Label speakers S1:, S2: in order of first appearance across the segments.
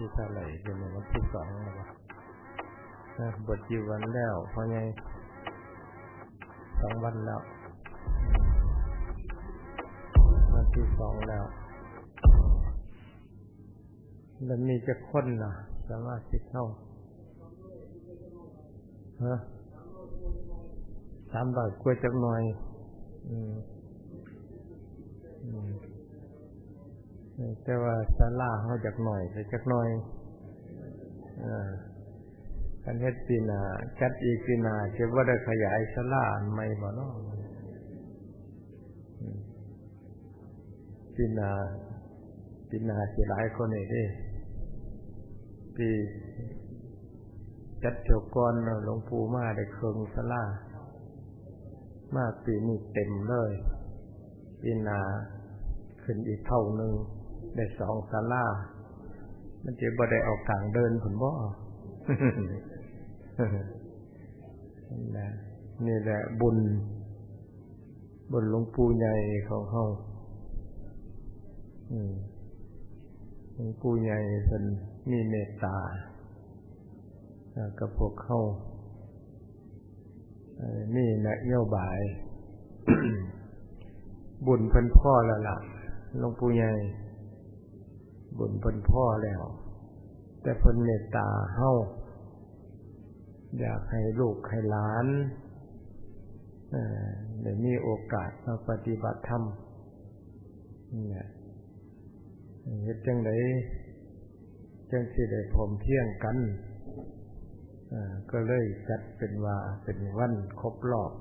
S1: ที่เท่าไหร่เป็นวันที่สองแล้ววะบทจีวันแล้วเพราะไงสองวันแล้ววันที่สองแล้วแล้วมีจะค้นนะสามารถคิดเข้าฮะสามร้อยกว่าจักหน่อย อืมอืม แต่ว่าศาลาเขาจักหน่อยไปจักหน่อยอ่ากันเฮ็ดปีนาจัดอีกปีนาเจะว่าได้ขยายศาลาใหม่บ่เนาะปีนาปีนาสิหลายคนนี่ด้ปีจัดเที่ยวก่อนหลวงปู่มาได้เคิงศาลามาปีนี้เต็มเลยปีนาขึ้นอีกเท่านึง ได้สองศาลามันจะบ่ได้เอากลางเดินผลบ่นี่แหละบุญ บุญหลวงปู่ใหญ่ของเขาหลวงปู่ใหญ่เป็นมีเมตตากับพวกเขานี่นะโยบาย บุญเพิ่นพ่อแล้วล่ะหลวงปู่ใหญ่ บุญเพิ่นพ่อแล้ว แต่เพิ่นเมตตาเฮาอยากให้ลูกให้หลานได้มีโอกาสมาปฏิบัติธรรมเนี่ยเฮ็ดจังไดจังสิได้พร้อมเที่ยงกันก็เลยจัดเป็นว่าเป็นวันครบรอบ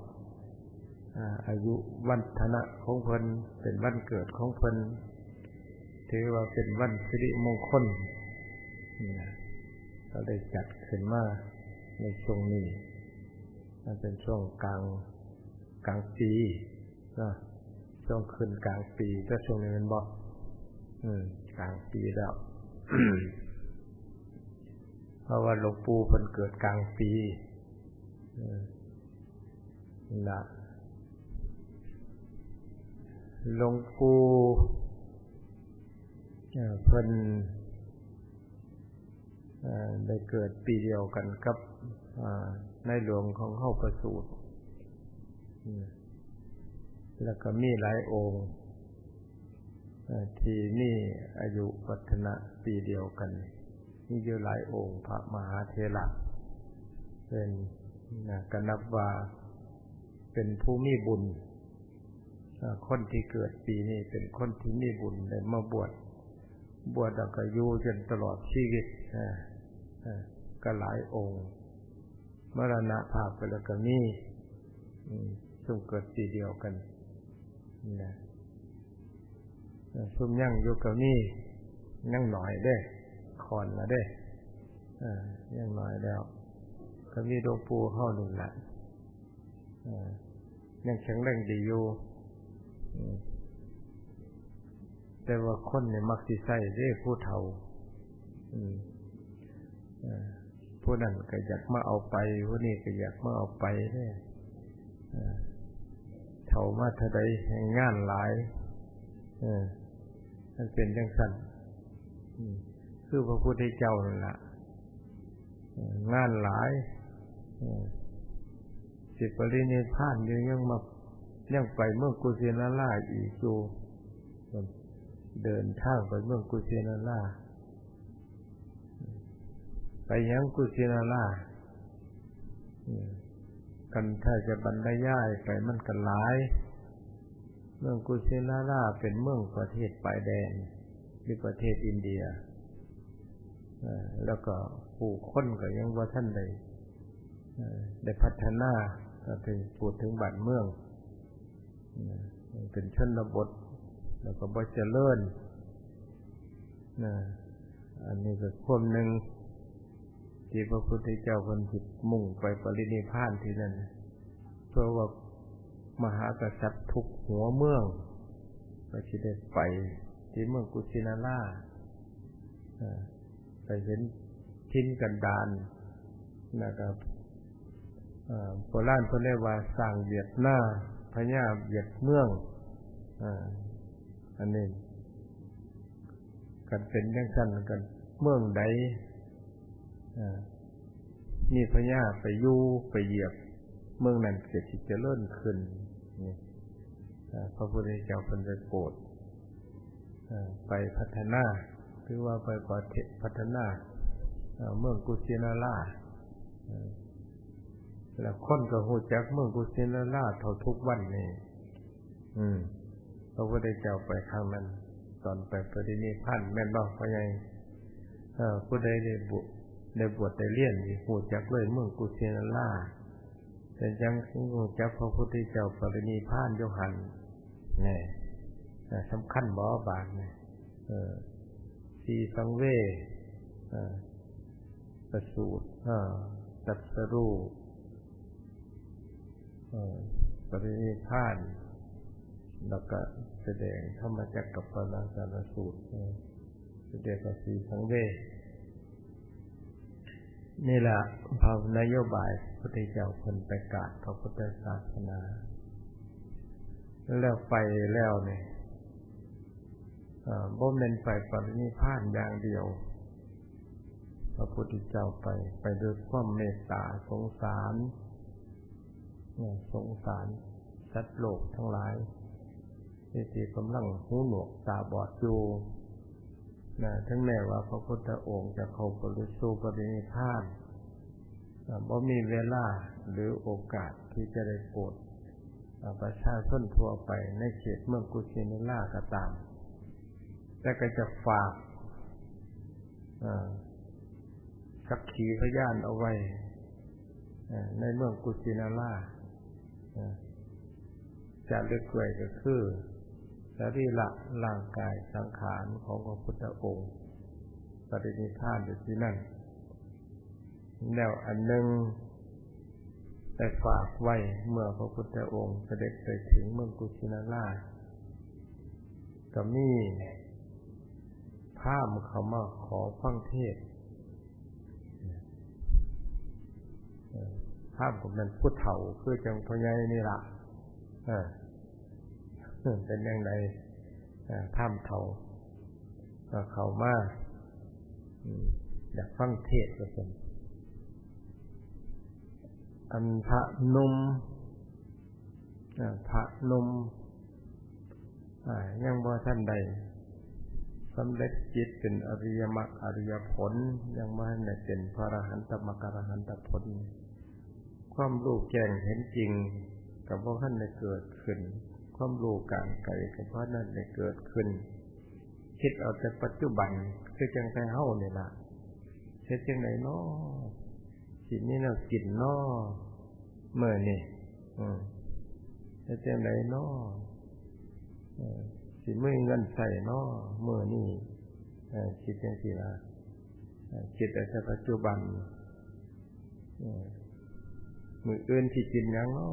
S1: อายุวันธนะของเพิ่นเป็นวันเกิดของเพิ่น ถือว่าเป็นวันสิริมงคลก็ได้จัดขึ้นมาในช่วงนี้มันเป็นช่วงกลางกลางปีนะช่วงขึ้นกลางปีก็ช่วงนี้มันบอกกลางปีแล้วเพราะว่าหลวงปู่เพิ่นเกิดกลางปีนะหลวงปู่ เพิ่นได้เกิดปีเดียวกันกับในหลวงของเข้าประสูตรแล้วก็มีหลายองค์ที่มีอายุวัฒนะปีเดียวกัน มีเยอะหลายองค์พระมหาเทระเป็นกนับว่าเป็นผู้มีบุญคนที่เกิดปีนี้เป็นคนที่มีบุญได้มาบวช บวชแล้วก็อยู่จนตลอดชีวิตก็หลายองค์มรณะภาพไปแล้วก็มีสุ่มเกิดปีเดียวกันนะสุ่มยั่งอยู่กับมียั่งหน่อยได้คอนละได้ยั่งหน่อยแล้วก็มีดวงปูเข้าหนึ่งละยังแข็งแรงดีอยู่ แต่ว่าคนเนี่ยมักสิใส่เด้ผู้เฒ่าผู้นั้นก็อยากมาเอาไปผู้นี้ก็อยากมาเอาไปเนี่ยเฒ่ามาเท่าใดงานหลายมันเป็นจังสั้นคือพระพุทธเจ้านั่นละงานหลายสิบปรินิพานยังยังมายังไปเมื่อกุสินาราอีกอยู่ เดินทางไปเมืองกุสินาราไปยังกุสินารากันถ้าจะบรรยายไปมันกันหลาย เมืองกุสินาราเป็นเมืองประเทศปลายแดนที่ประเทศอินเดียแล้วก็ผู้คนก็ยังว่าท่านใดได้พัฒนาก็ถึงพูดถึงบ้านเมือง เป็นชนบท แล้วก็บ่เจริญนะอันนี้ก็ควมหนึ่งที่พระพุทธเจ้าคนจิตมุ่งไปปรินิพานที่นั่นเพราะว่ามหากษัตริย์ทุกหัวเมืองไปที่ได้ไปที่เมืองกุชินาราไปเห็นทิ้นกันดานนะครับโบราณเพิ่นเรียกว่าสร้างเวียดหน้าพญาเวียดเมือง อันนี้กันเป็นยังสั้นกัน เมืองใดมีพญาไปยู่ไปเหยียบ เมืองนั้นเกิดจิตจะเลื่อนขึ้นนี่พระพุทธเจ้าเป็นไปโปรดไปพัฒนาหรือว่าไปปฏิพัฒนาเมืองกุสินาราแล้วคนก็หูจักเมืองกุสินาราเท่าทุกวันนี่อืม ระพุทธเจ้าไปครั้งนั้น ตอนไปปฏินิพันแม่นบอกว่าไงผู้ใดได้บุได้บวชได้เลี้ยนหูจักเลยเมืองกุสินาราแต่ยังหูจักพระพุทธเจ้าปรินิพานโยหันเนี่ยสำคัญบ่บาทเนี่ยสีสังเวประสูตรตัดสรูปรินิพาน แล้วก็แสดงธรรมจักรกับปราสารสูตรแสดงกับสีสังเวนี่แหละภาวนโยบายพระเจ้าคนไปกาดพระพุทธศาสนา แล้วไปแล้วเนี่ยบ่เมนไปปรินิพานอย่างเดียว พระพุทธเจ้าไปไปด้วยความเมตตาสงสารสงสารสัตว์โลกทั้งหลาย ที่ที่กำลังหูหนวกตาบอดอยู่นะทั้งแม้ว่าพระพุทธองค์จะเข้าปริสูปรินิพานบ่มีเวลาหรือโอกาสที่จะได้โปรดประชาชนทั่วไปในเขตเมืองกุชินล่าก็ตาม แต่ก็จะฝากสักขีพยานเอาไว้ในเมืองกุชินาล่าจะเลือกเกยก็คือ รีระร่างกายสังขารของพระพุทธองค์ปฏินิพานอยู่ที่นั่นแล้วอันหนึ่งแต่ฝากไว้เมื่อพระพุทธองค์เสด็จไปถึงเมืองกุชินาราก็มีพามเขามาขอฟังเทศภาพผมเป็นผู้เฒ่าคือจังพญายนี่ละ เป็นอยังไงท่ามเฒ่าก็เขามาอยากฟังเทศก็เป็นอันพระนุ่มพระนุ่มยังบ่ท่านใดสำเร็จจิตเป็นอริยมรรคอริยผล ยังไม่ได้เป็นพระอรหันตมรรคอรหันตผล ความรู้แจ้งเห็นจริงกับพวกท่านได้เกิดขึ้น ความรู้กลางไกลกับพวกนั้นได้เกิดขึ้น คิดเอาแต่ปัจจุบันคือจังใจเฮ้าเนี่ยละเช็ดจังไหนเนาะสินี้เรากินเนาะเมื่อนี่อืมเช็ดจังไหนเนาะสิมือเงินใส่นอมือนี่คิดอย่างสี่ละคิดแต่ปัจจุบันมืออื่นที่กินยังนอ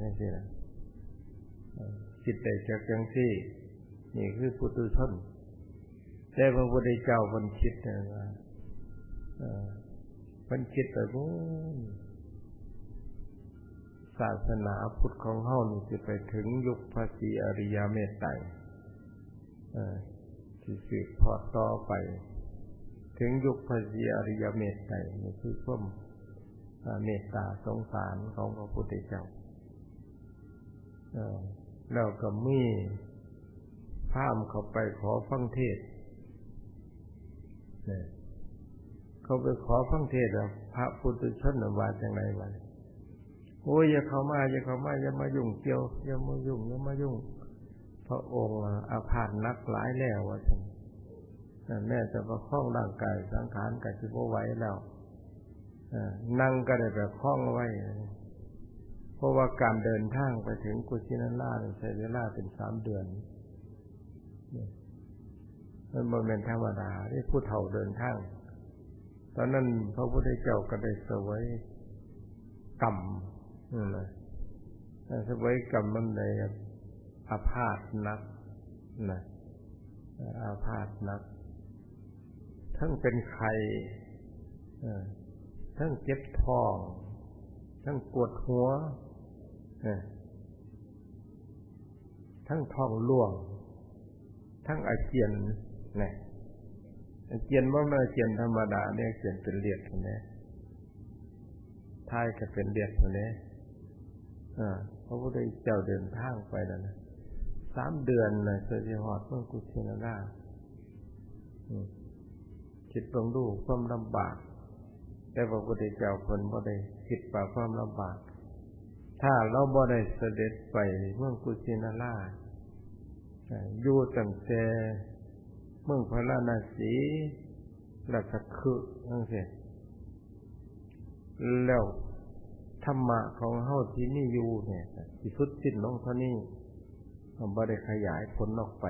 S1: อย่างสี่ละ คิดแต่จากอย่างสี่ นี่คือปุถุชน แต่พระพุทธเจ้าคนคิดนะว่าคนคิดแต่ว่าศาสนาพุทธของเฮานี่จะไปถึงยุคพระศีอริยเมตไตรที่สืบทอดต่อไป ถึงยุคพระศีอริยเมตไตรนี่คือข่มเมตตาสงสารของพระพุทธเจ้า แล้วก็มีพามเขาไปขอฟังเทศเนี่ยเขาไปขอฟังเทศแล้วพระพุทธชนว่าจังไรวะโอ้ยอย่าเข้ามาอย่าเข้ามาอย่ามายุ่งเกี่ยวอย่ามายุ่งอย่ามายุ่ง พระองค์อาพาธนักหลายแล้ววะท่านแม่จะประคองร่างกายสังขารกับจิบไว้แล้วนั่งก็ได้แบบคล้องไว้ เพราะว่าการเดินทางไปถึงกุชินาราใช้เวลาเป็นสามเดือนมันโมเมนธรรมดาที่ผู้เฒ่าเดินทาง ตอนนั้นพระพุทธเจ้าก็ได้เสวยกรรมนั่นเลยเสวยกรรมมันใดอาพาธนักนะอาพาธนัก ทั้งเป็นไข่ทั้งเจ็บท้อง ทั้งปวดหัว ทั้งท้องร่วง ทั้งอาเจียนนี่ยเขียนว่าไมาเขียนธรรมดาเนี่ยเขียนเป็นเลียดคนนี้ท้ายก็เป็นเลียดคนนี้อ่าพระพุทธเจ้าเดินทางไปแล้วนะสามเดือนเลยเสียหอดเมื่อกุชินาราคิดตรงดูความลำบาก แต่พระพุทธเจ้าคนบ่ได้คิดป่าความลำบาก ถ้าเราบ่ได้เสด็จไปเมืองกุชินาราอยู่ตั้งแต่เมืองพระราณสีแล้วก็คือนั่นสิแล้วธรรมะของเฮาที่นี่อยู่เนี่ยที่สุดสิ้นลงเท่านี้บ่ได้ขยายผลออกไป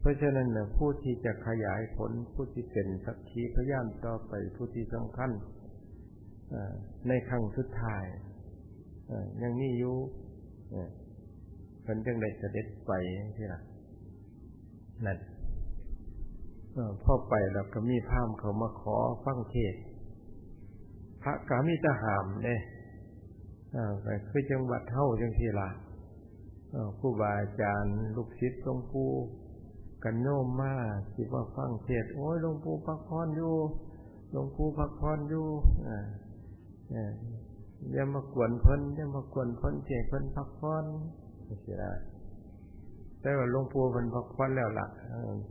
S1: เพราะฉะนั้นนะผู้ที่จะขยายผลผู้ที่เป็นสักขีพยานต่อไปผู้ที่สำคัญในครั้งสุดท้าย ยังมีอยู่เป็นจังไดเสด็จไปที่ละนั่นพ่อไปแล้วก็มีพามเขามาขอฟังเทศ พระกามีทหามเนี่ยไปคือจังหวัดเท่าจังทีละผู้บาอาจารย์ ลูกศิษย์หลวงปู่กันโน้มมาคิดว่าฟังเทศโอ้ยหลวงปู่พักพรอยู่หลวงปู่พักพรอยู่ อย่ามากวนเพิ่นอย่ามากวนเพิ่นเจเพิ่นพักพรไม่ใช่ได้แต่ว่าหลวงปู่เพิ่นพักพรแล้วล่ะ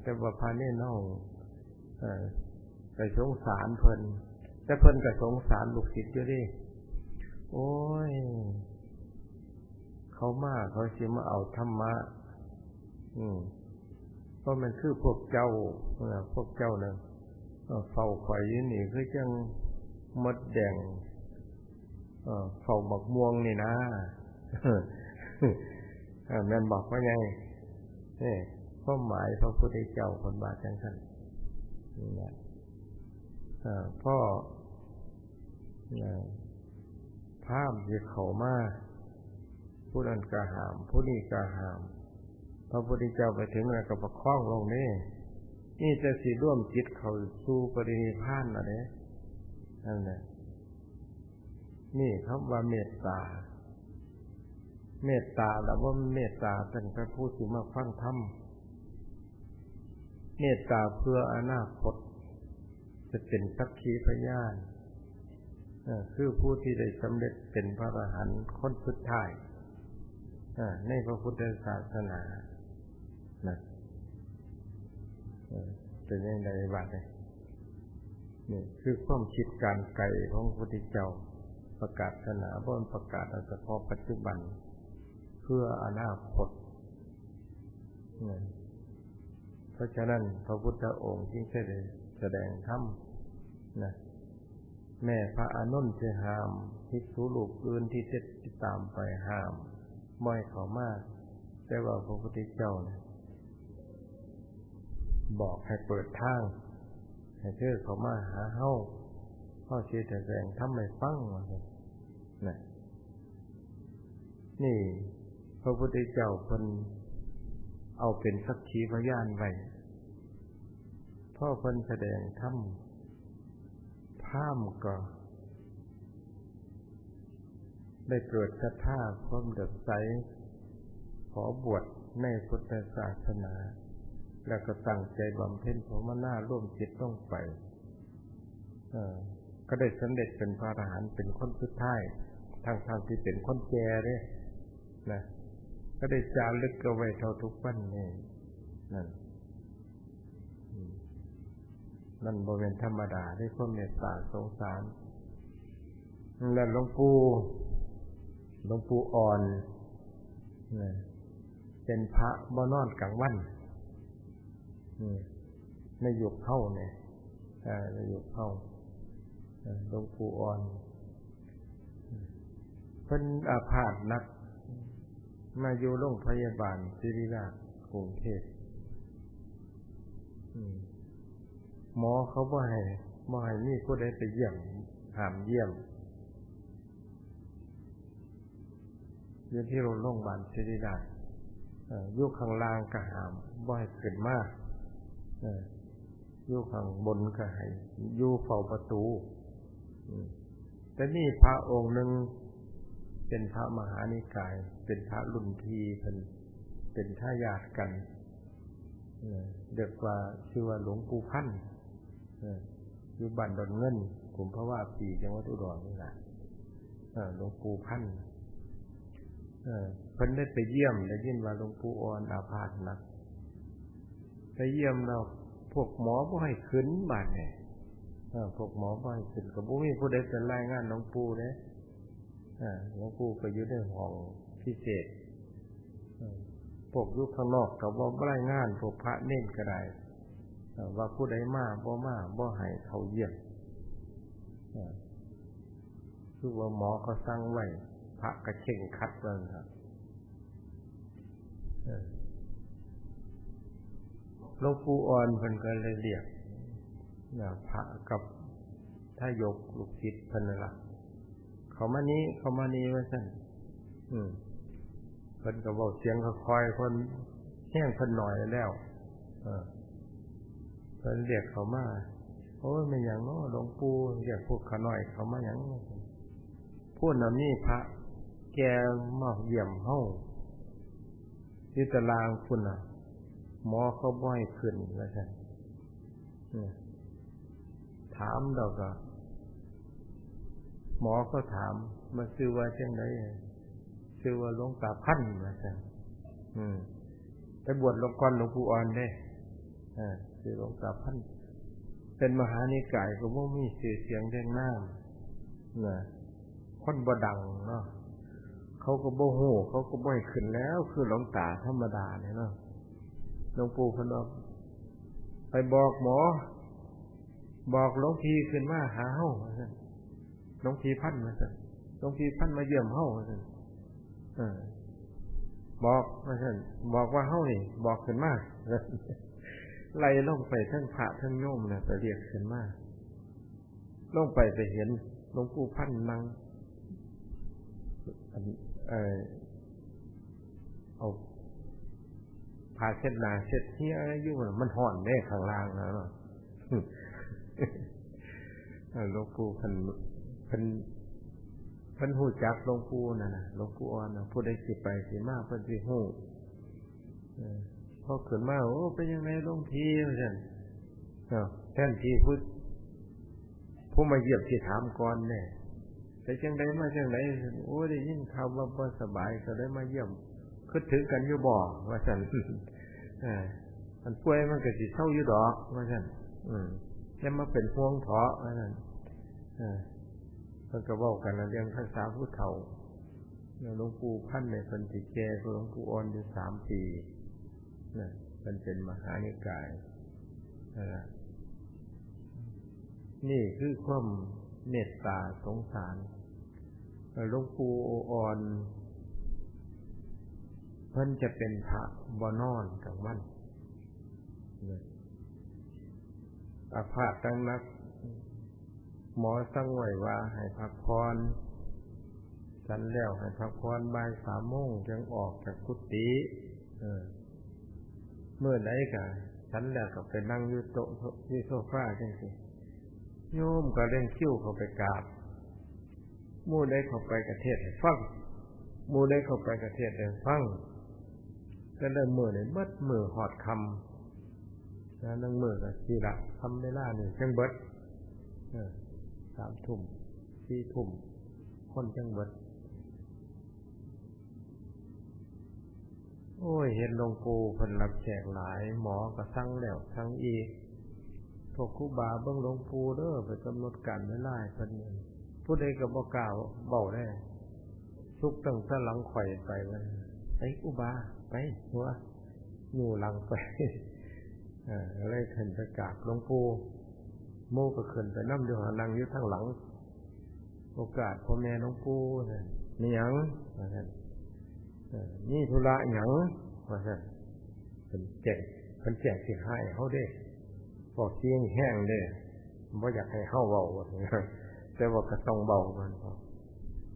S1: แต่ว่าพานี่น้องไปสงสารเพิ่นแต่เพิ่นก็สงสารลูกศิษย์อยู่ดิโอ้ย เขามาเขาสิมาเอาธรรมะ อืมเพราะมันคือพวกเจ้าพวกเจ้านี่ยเฝ้าข่อยยืนนี่คือจังมดแดง เฝ้าหมกม่วงนี่นะแม่นบอกว่าไงนี่ข้อหมายพระพุทธเจ้าคนบาจังสันนี่แหละพ่อภาพที่เขามาผู้นั้นกะหาม ผู้นี้กะหาม พระพุทธเจ้าไปถึงแล้วก็ประคองลงนี่นี่จะสิร่วมจิตเขาสู้ปรินิพานอะไรนั่นแหละ นี่ครับว่าเมตตา เมตตาแล้วว่าเมตตาเป็นพระผู้ที่มาฟังธรรมเมตตาเพื่ออนาคตจะเป็นสักขีพยานคือผู้ที่ได้สำเร็จเป็นพระอรหันต์คนสุดท้ายในพระพุทธศาสนานะเป็นยังไงบ้างเนี่ยนี่คือความคิดการไกลของพระพุทธเจ้า ประกาศศาสนาบนประกาศเฉพาะปัจจุบัน เพื่ออนาคตเพราะฉะนั้นพระพุทธองค์ที่ได้แสดงธรรมนะแม่พระอนุนจะห้ามทิสูลูกอื่นที่จะติดตามไปห้ามม่อยเขามาก แต่ว่าพระพุทธเจ้าเนี่ยบอกให้เปิดทางให้เธอเขามาหาเฮ้า พ่อเชื่อแต่แรงทำไม่ฟังมาเลยนะนี่ พระพุทธเจ้าคนเอาเป็นสักขีพยานไว้พ่อคนแสดงทำพามก็ได้เกิดศรัทธาความเดือดใส ขอบวชในพุทธศาสนา แล้วก็ตั้งใจบำเพ็ญภาวนาร่วมจิตต้องไป ก็ได้สำเร็จเป็นพระอรหันต์เป็นคนสุดท้ายทางทางที่เป็นคนแก่เนี่ยนะก็ได้จารึกเอาไว้เท่าทุกวันนี่นั่นนั่นบริเวณธรรมดาได้ความเมตตาสงสารและหลวงปู่หลวงปู่อ่อนเป็นพระบ่นอนกลางวันในยุคเข้าเนี่ยในยุคเข้า หลวงปู่อ่อนเพิ่นอาพาธนัก มาอยู่โรงพยาบาลศิริราชกรุงเทพหมอเขาบ่ให้บ่ให้มีผู้ใดไปเยี่ยมหามเยี่ยมอยู่ที่โรงพยาบาลศิริราชยุคข้างล่างกระหามบ่อยขึ้นมากยุคข้างบนก็ให้ยุเฝ้าประตู แต่นี่พระองค์หนึ่งเป็นพระมหานิกาย เป็นพระรุ่นทีเป็นเป็นท่ายาดกันเด็กว่าชื่อว่าหลวงปู่พันธ์อยู่บ้านดอนเงินกลุ่มพระว่าปีจังหวัดอุดรนี่แหละหลวงปู่พันธ์เพิ่นได้ไปเยี่ยมได้ยินว่าหลวงปู่อ่อนอาพาธนักไปเยี่ยมเราพวกหมอบ่ให้ขึ้นบาดเนี่ย พวกหมอบ่ให้ขึ้นกับบ่มีผู้ใดเป็นรายงานหลวงปู่เด้หลวงปู่ก็อยู่ในห้องพิเศษพวกยุคข้างนอกกับว่าไรงานพวกพระเน้นก็ได้ว่าผู้ใดมาบ่มาบ่ให้เขาเยี่ยมคือว่าหมอเขาสั่งไว้พระกระเช่งคัดเบิ่งครับหลวงปู่อ่อนเพิ่นก็เลยเรียก นะพระกับถ้ายกลูกศิษย์เพิ่นนั่นล่ะเขามานี้เขามานี้ว่าซั่นอืมเพิ่นก็บอกเสียงก็คอยคนแห้งเพิ่นหน่อยแล้วเออเพิ่นเรียกเขามาโอ้ยไม่อย่างนาะหลวงปู่เรียกพวกขาหน่อยเขามาอย่างพูดน่ะนี่พระแกมาเยี่ยมเฮ้าที่ตารางคุณน่ะหมอเขาบ่อยขึ้นว่าซั่ ถามเราก็หมอเขาถามมาซื้อว่าจังไดซื้อว่าหลวงตาพันว่าซั่นอืมไปบวชหลวงก่อนหลวงปู่อ่อนเด้อ่าซื้อหลวงตาพันเป็นมหานิกายก็บ่มีชื่อเสียงแดงน้ำนะคนบดังเนาะเขาก็บ่ฮู้เขาก็บ่ให้ขึ้นแล้ว คือหลวงตาธรรมดาเนี่ยเนาะหลวงปู่พนว่าไปบอกหมอ บอกหลวงพี่ขึ้นมาหาเฮาว่าซั่นหลวงพี่พันว่าซั่นหลวงพี่พันมาเยี่ยมเฮาว่าซั่นบอกว่าซั่นบอกว่าเฮานี่ บอกขึ้นมาไล่ลงไปทั้งพระทั้งโยมน่ะไปเรียกขึ้นมาลงไปไปเห็นหลวงปู่พันนั่งเออเอาพาเช็ดนาเช็ดเที่ยอยู่มันห่อนแน่ข้างล่างนะ หลวงปู่เพิ่นเพิ่นเพิ่นหูจักหลวงปู่นะนะหลวงปู่อ่อนนะผู้ใดสิไปสิมาเพิ่นสิฮู้พอขึ้นมาโอ้เป็นยังไงหลวงพี่ว่าซั่นเนาแทนที่ผู้ผู้มาเยี่ยมสิถามก่อนแน่แต่จังไดมาจังไดโอ้ได้ยินข่าวว่าบ่สบายก็ได้มาเยี่ยมคิดถึงกันอยู่บ่ว่าซั่นอ่ามันป่วยมันก็สิเศร้าอยู่ดอกว่าซั่นอืม จะมาเป็นห่วงเพาะว่าซั่นอ่าเพิ่นก็เว้ากันเรื่องภาษาผู้เฒ่าหลวงปู่พันธ์เนี่ยเพิ่นสิแก่หลวงปู่อ่อนอยู่3ปีนะเพิ่นเป็นมหานิกายนี่คือความเมตตาสงสารหลวงปู่อ่อนเพิ่นจะเป็นพระบอนอนกลางวัน อาพาธตั้งนัก หมอสั่งไว้ว่าให้พักพรฉันแล้วให้พักพรบ่ายสามโมงยังออกจากกุฏิเมื่อไหนกันฉันแล้วก็ไปนั่งอยู่โต๊ะที่โซฟาจังสิโยมก็เล่นคิ้วเขาไปกราบมู่ได้เข้าไปกระเทศฟังมู่ได้เข้าไปกระเทศให้ฟังก็เริ่มมือเลยมัดมือหอดคำ นะนั่งมือกับสีละคำไม่ล่านี่จังเบิดสามทุ่มสี่ทุ่มคนจังเบิด โอ้ย เห็นหลวงปู่เพิ่นรับแจกหลาย หมอก็สั่งแล้วสั่งอีกพวกครูบาเบิ่งหลวงปู่เด้อไปกำหนดการไม่ล่เพิ่นผู้ใดก็บ่กล่าวเบาได้ทุกตั้งแต่หลังข่อยไปว่าไอ้อุบาไปหัวอยู่หลังไป อ่าอะไรขึ้นไปกราบหลวงปู่โมก็ขึ้นไปนั่งเดียวนั่งอยู่ทั้งหลัง โอกาสพ่อแม่หลวงปู่นี่ยังนี่ธุระหยังว่าท่านเป็นแจกเป็นแจกสิให้เขาเด้บอกเสียงแห้งเด้บ่อยากให้เข้าเบาแต่ว่าก็ต้องเบามัน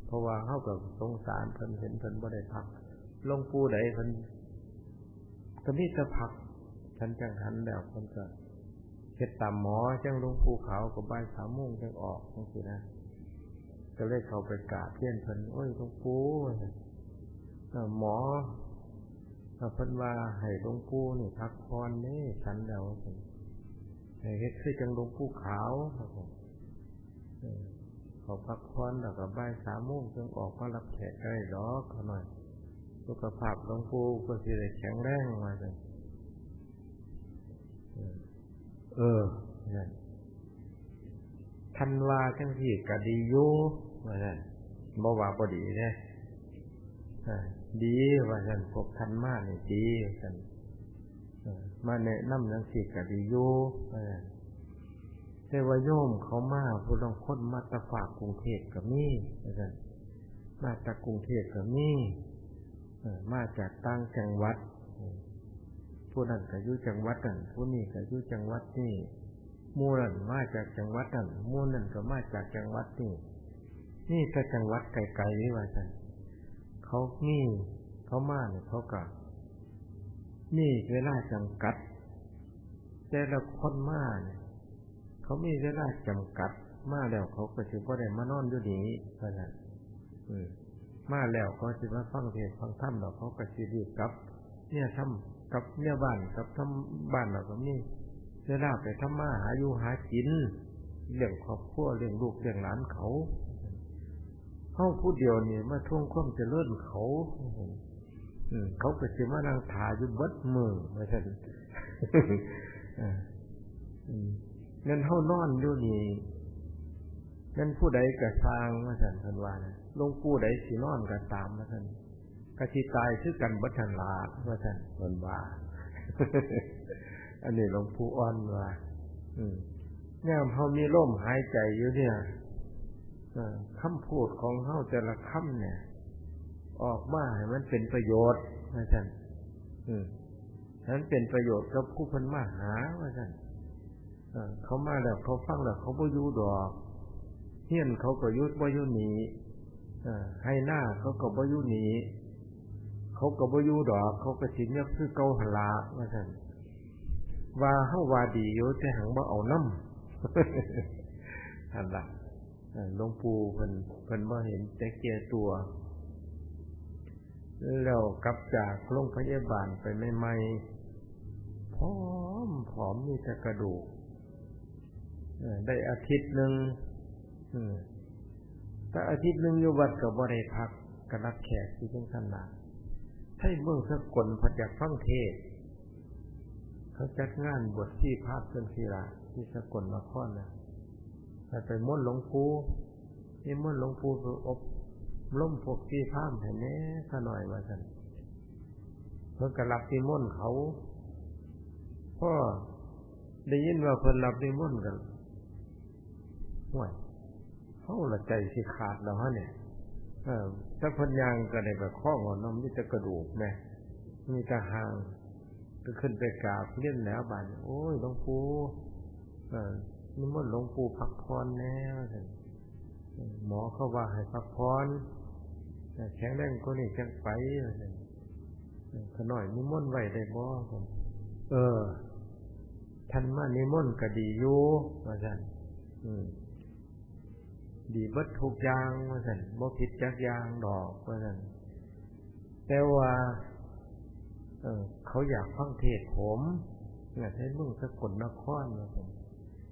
S1: เพราะว่าเข้ากับสงสารเพิ่นเห็นเพิ่นบ่ได้พักลงปูใดเพิ่นก็มีแต่พัก ฉันจังหันแล้วเพิ่นก็เฮ็ดตามหมอจังลงปูเขาก็บ่ายสามโมงจังออกจังซี่นะก็เลยเข้าไปกราบเพื่อนเพิ่นโอ้ยหลวงปู่หมอเพิ่นว่าให้หลวงปู่นี่พักพรนี่ฉันเดาให้เฮ็ดคือจังลงปู่ขาครับผมเขาพักพรแล้วก็ใบสามโมงจึงออกมารับแขกได้หรอกหน่อยสุขภาพหลวงปู่ก็สิได้แข็งแรงมาจัง เออนั่นทันว่าจังที่ก็ดีอยู่ว่าซั่นบ่ว่าบ่ดีเด้ดีว่าซั่นพวกท่านมาเนี่ยดีว่าซั่นมาแนะนำจังซี่ก็ดีอยู่ว่าซั่นแต่ว่าโยมเขามาผู้ลางคนมาตะฝากกรุงเทพก็มีว่าซั่นมาจากกรุงเทพก็มีมาจากต่างจังหวัด ผู้นั้นก็อยู่จังหวัดนั้นผู้นี้ก็อยู่จังหวัดนี้มู่นั้นมาจากจังหวัดนั้นมู่นั้นก็มาจากจังหวัดนี้นี่ก็จังหวัดไกลๆนี่ว่าซั่นเขานี่เขามาเนี่ยเขาก็นี่เวลาจำกัด แต่ละคนมาเนี่ยเขามีเวลาจำกัด มาแล้วเขาก็สิบ่ได้มานอนอยู่นี่ว่าซั่นอืมมาแล้วเขาสิมาฟังเทศฟังธรรมแล้วเขาก็สิรีบกลับ เนี่ยทำ กับเนี่ยบ้านกับทำบ้านเราก็มีเวลาไปทำมาหาอยู่หากินเลี้ยงครอบครัวเลี้ยงลูกเลี้ยงหลานเขาเขาผู้เดียวเนี่ยมาท่วงความเจริญเขาเขาก็สิมานั่งถายอยู่บัดมือไม่ใช่เงินเท่านอนอยู่นี่เงินผู้ใดกระสร้างมาสันพันวานะลงผู้ใดสีนอนกระตามมาสัน กระชีตายคือกันบัชนลาว่านพันว่าอันนี้หลวงปู่อ่อนว่าเนี่ยเขามีลมหายใจอยู่เนี่ยคำพูดของเขาแต่ละคำเนี่ย ออกมาให้มันเป็นประโยชน์ว่านนั้นเป็นประโยชน์กับผู้พันมาหาว่านเขามาแล้วเขาฟังแล้วเขาบ่ยู่ดอกเฮียนเขาก็ยุดบ่ยู่หนีให้หน้าเขาก็บ่ยู่หนี เขาก็บ่อยู่ดอก เขาก็สิเนี่ยคือเกาหลาว่าซั่นว่าเฮาว่าดีอยู่แต่หังบ่เอาน้ำนั่นล่ะหลวงปู่เพิ่นเพิ่นบ่เห็นแต่เกียตัว แล้วกลับจากโรงพยาบาลไปใหม่ๆผอมผอมมีแต่กระดูกได้อาทิตย์หนึ่งถ้าอาทิตย์หนึ่งอยู่วัดกับบริพักกรับแขกที่เป็นขนาด ให้เมืองสกลพระจักฟังเทศ เขาจัดงานบทที่ภาพเป็นศิลาที่สกลมาข้อนะแต่ไปม้วนหลวงปู่นี่ม้วนหลวงปู่ไปอบล้มพวกที่ภาพแห่งนี้ขหน่อยมาสันเพื่อกระลับที่ม้วนเขาพ่อได้ยินว่าเพิ่นรับนิมนต์กันห่วยเขาละใจสิขาดแล้วฮะเนี่ย ถ้าพันยางก็ได้แบบข้องอ่อนน้ำมีแต่กระดูกแม่มีแต่หางก็ขึ้นไปกราบเล่นแล้วบานโอ้ยหลวงปู่นี่มันหลวงปู่พักพรแน่หมอเขาว่าให้พักพรแข็งแรงก็นี่จังไปขน่อยนิมนต์ไหวได้บ่เออท่านมานิมนต์ก็ดีอยู่ว่าสั่น ดีเบิดทุกอย่างว่าสันบ่ผิดจักอย่างดอกว่าสันแต่ว่า เออเขาอยากฟังเทศผมอยากให้มึงสะกลนครว่าสัน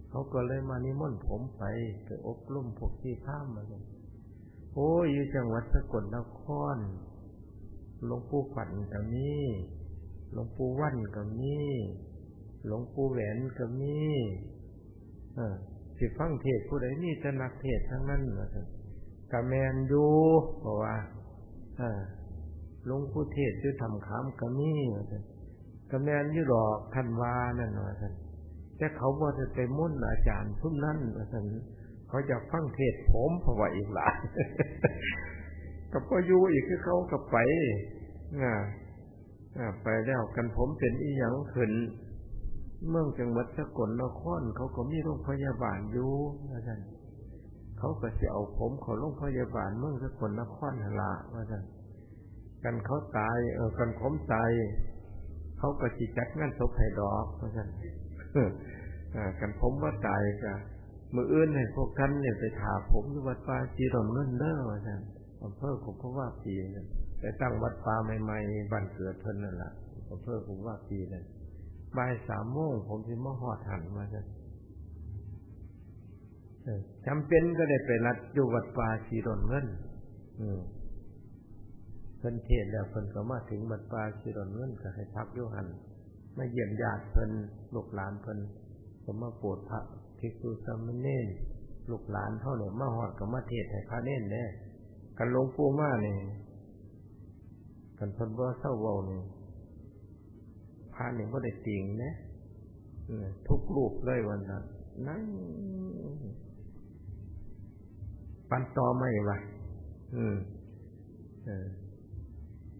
S1: เขาก็เลยมานิมนต์ผมไปไปอบรมพวกที่ข้ามมาสันโอ้ยอยู่จังหวัดสกลนครหลวงปู่ฝันกับนี่หลวงปู่วันกับนี่หลวงปู่แหวนกับนี่เออ สิฟังเทศผู้ใดนี่จะนักเทศทั้งนั้นนะกะแมนอยู่เพราะว่าหลวงผู้เทศจะทำขามกะมีกะแมนอยู่ดอกทันวานั่นว่าท่านแต่เขาว่าจะไปมุ่นอาจารย์ทุ่มนั่นว่าท่านเขาจะฟังเทศผมเพราะว่าอีกหลายกับก็อยู่อีกคือเขากับไปอ่าไปแล้วกันผมเป็นอีหยังขึ้น เมืองจังหวัดสกลนครเขาก็มีโรงพยาบาลอยู่ว่าท่านเขาก็จะเอาผมเขาโรงพยาบาลเมืองสกลนครหละว่าท่านกันเขาตายเออกันผมตายเขาก็จิจัดงานศพให้ดอกว่าท่านกันผมว่าตายจะมืออื่นให้พวกท่านเนี่ยไปถาผมที่วัดป่าจีรอนเงินเด้อว่าท่านอำเภอผมก็ว่าปีกันไปตั้งวัดป่าใหม่ๆบ้านเกิดเพิ่นนั่นแหละเพื่อผมว่าปีนั้น บ่ายสามโมงผมที่มาหอดหันมาจะจำเป็นก็ได้ไปรัดอยู่วัดป่าสีดอนเงินเพิ่นเทศแล้วเพิ่นก็มาถึงวัดป่าสีดอนเงินก็ให้พักอยู่หันมาเยี่ยมญาติเพิ่นลูกหลานเพิ่นก็มาโปรดพระภิกษุสามเณรลูกหลานเท่าเนี่ยมาหอดก็มาเทศให้พระเน้นแน่กันหลวงปู่มาเนี่ยกันพนว่าเศร้าเว้าเนี่ย ระเนี่ยก็ได้ติงนะทุกรูปเลยวันนั้นนั่งปันต่อไม่วอืม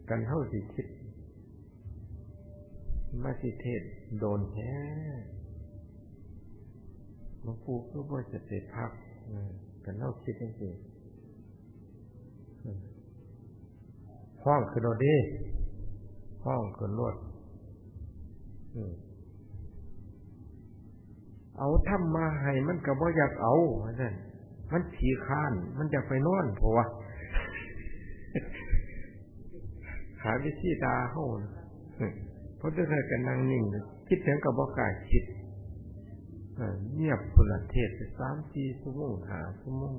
S1: กันเท่าสิคิดมาสิเทศโดนแท้หลวงปู่ก็ว่าจะเสร็จพักกันเท่าคิดจริงห้องคือโนดีห้องคือรวด เอาทำมาให้มันก็บ่อยากเอาเนั่นมันขี่ข้าน มันจะไปนอนเพราะว่าขาวิชีตาเฮ้าเพราะจะเคยกันนั่งนิ่งคิดถึงกับบ่กล้าคิดเงียบพุลเทศสามสี่ชั่วโมงหาชั่วโมง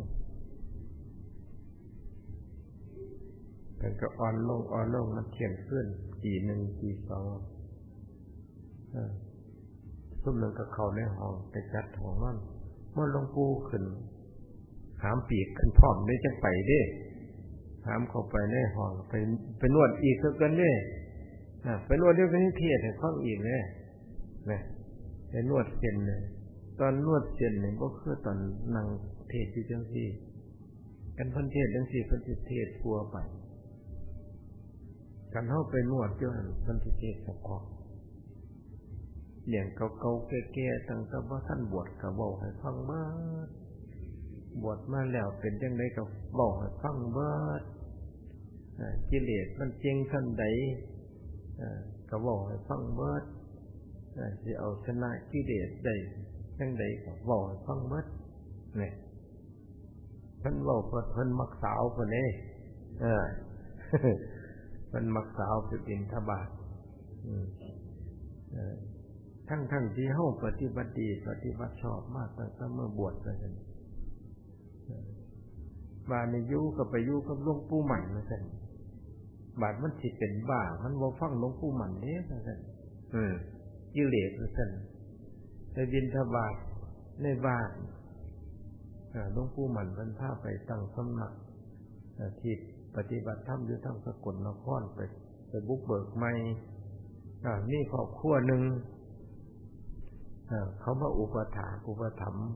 S1: มันก็อ่อนลงอ่อนลงมันเขียนขึ้นกี่หนึ่งกี่สอง สุ่มหนึ่งกับเข้าในห้องไปจัดห้องนั่นเมื่อลงปูขึ้น หามปีกขึ้นพร้อมได้จะไปเด้หามเข้าไปในห้องไปไปนวดอีกก็กันเด้ไปนวดเดียวกันเทศให้ฟังอีกเลยนะไปนวดเส้นเลยตอนนวดเส้นเนี่ยก็คือตอนนั่งเทศที่จังซี่กันพันเทศจังซี่พันเทศทัวไปกันเข้าไปนวดเจ้าพันเทศเฉพาะ เลี่ยงเก่าๆแก่ๆตั้งแต่ว่าท่านบวชกับบอกให้ฟังเบิดบวชมาแล้วเป็นยังไงกับบอกให้ฟังเบิดกิเลสมันเจียงท่านใดก็บอกให้ฟังเบิดจะเอาชนะกิเลสได้ยังใดก็บอกให้ฟังเบิดเนี่ยเพิ่นบอกเพิ่นมักสาวคนนี้เออเพิ่นมักสาวไปบินทบาท ทั้งทั้งที่เฮาปฏิบัติดีปฏิบัติชอบมากตั้งแต่เมื่อบวชไปกันบาในยุกับไปยุกับหลวงปู่หมันนะท่านบาดมันสิเป็นบ้า มันบ่ฟังหลวงปู่หมันเด้นะท่านอืมกิเลสนะท่านในบินทบาทในบ้านหลวงปู่หมันเป็นพาไปตั้งสำนักที่ปฏิบัติธรรมอยู่ทั้งสกลนครไปไปบุกเบิกไม่มีครอบครัวหนึ่ง เขามาอุปถาอุปถัมภ์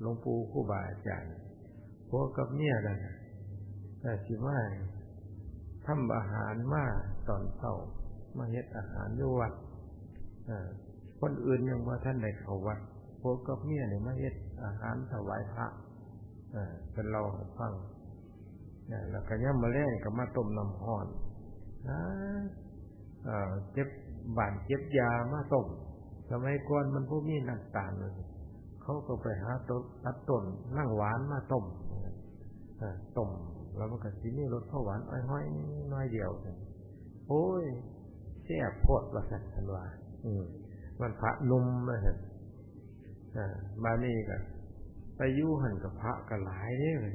S1: หลวงปู่ครูบาอาจารย์พวกกับเนี่ยนั่นแต่สิว่าทำอาหารมาตอนเช้ามาเฮ็ดอาหารอยู่วัดคนอื่นยังว่าท่านใดเขาวัดพวกกับเนี่ยเนี่ยมาเฮ็ดอาหารถวายพระเป็นเราฟังแล้วก็ย่ำมาแรงก็มาต้มน้ำห้อนเจ็บบานเจ็บยามาต้ม สมัยก่อนมันพวกนี้น้ำตาลเลยเขาก็ไปหาต้นตัดต้นนั่งหวานมาต้มต้มแล้วมันก็สีนี่รสข้าวหวานอ้อยห้อยน้อยเดียวโอ้ยเสียโพดว่าสันทันว่าอืมมันพระนุ่มเลยเห็นอ่ามานี่กันไปยู่หันกับพระกันหลายเนี่ยเลย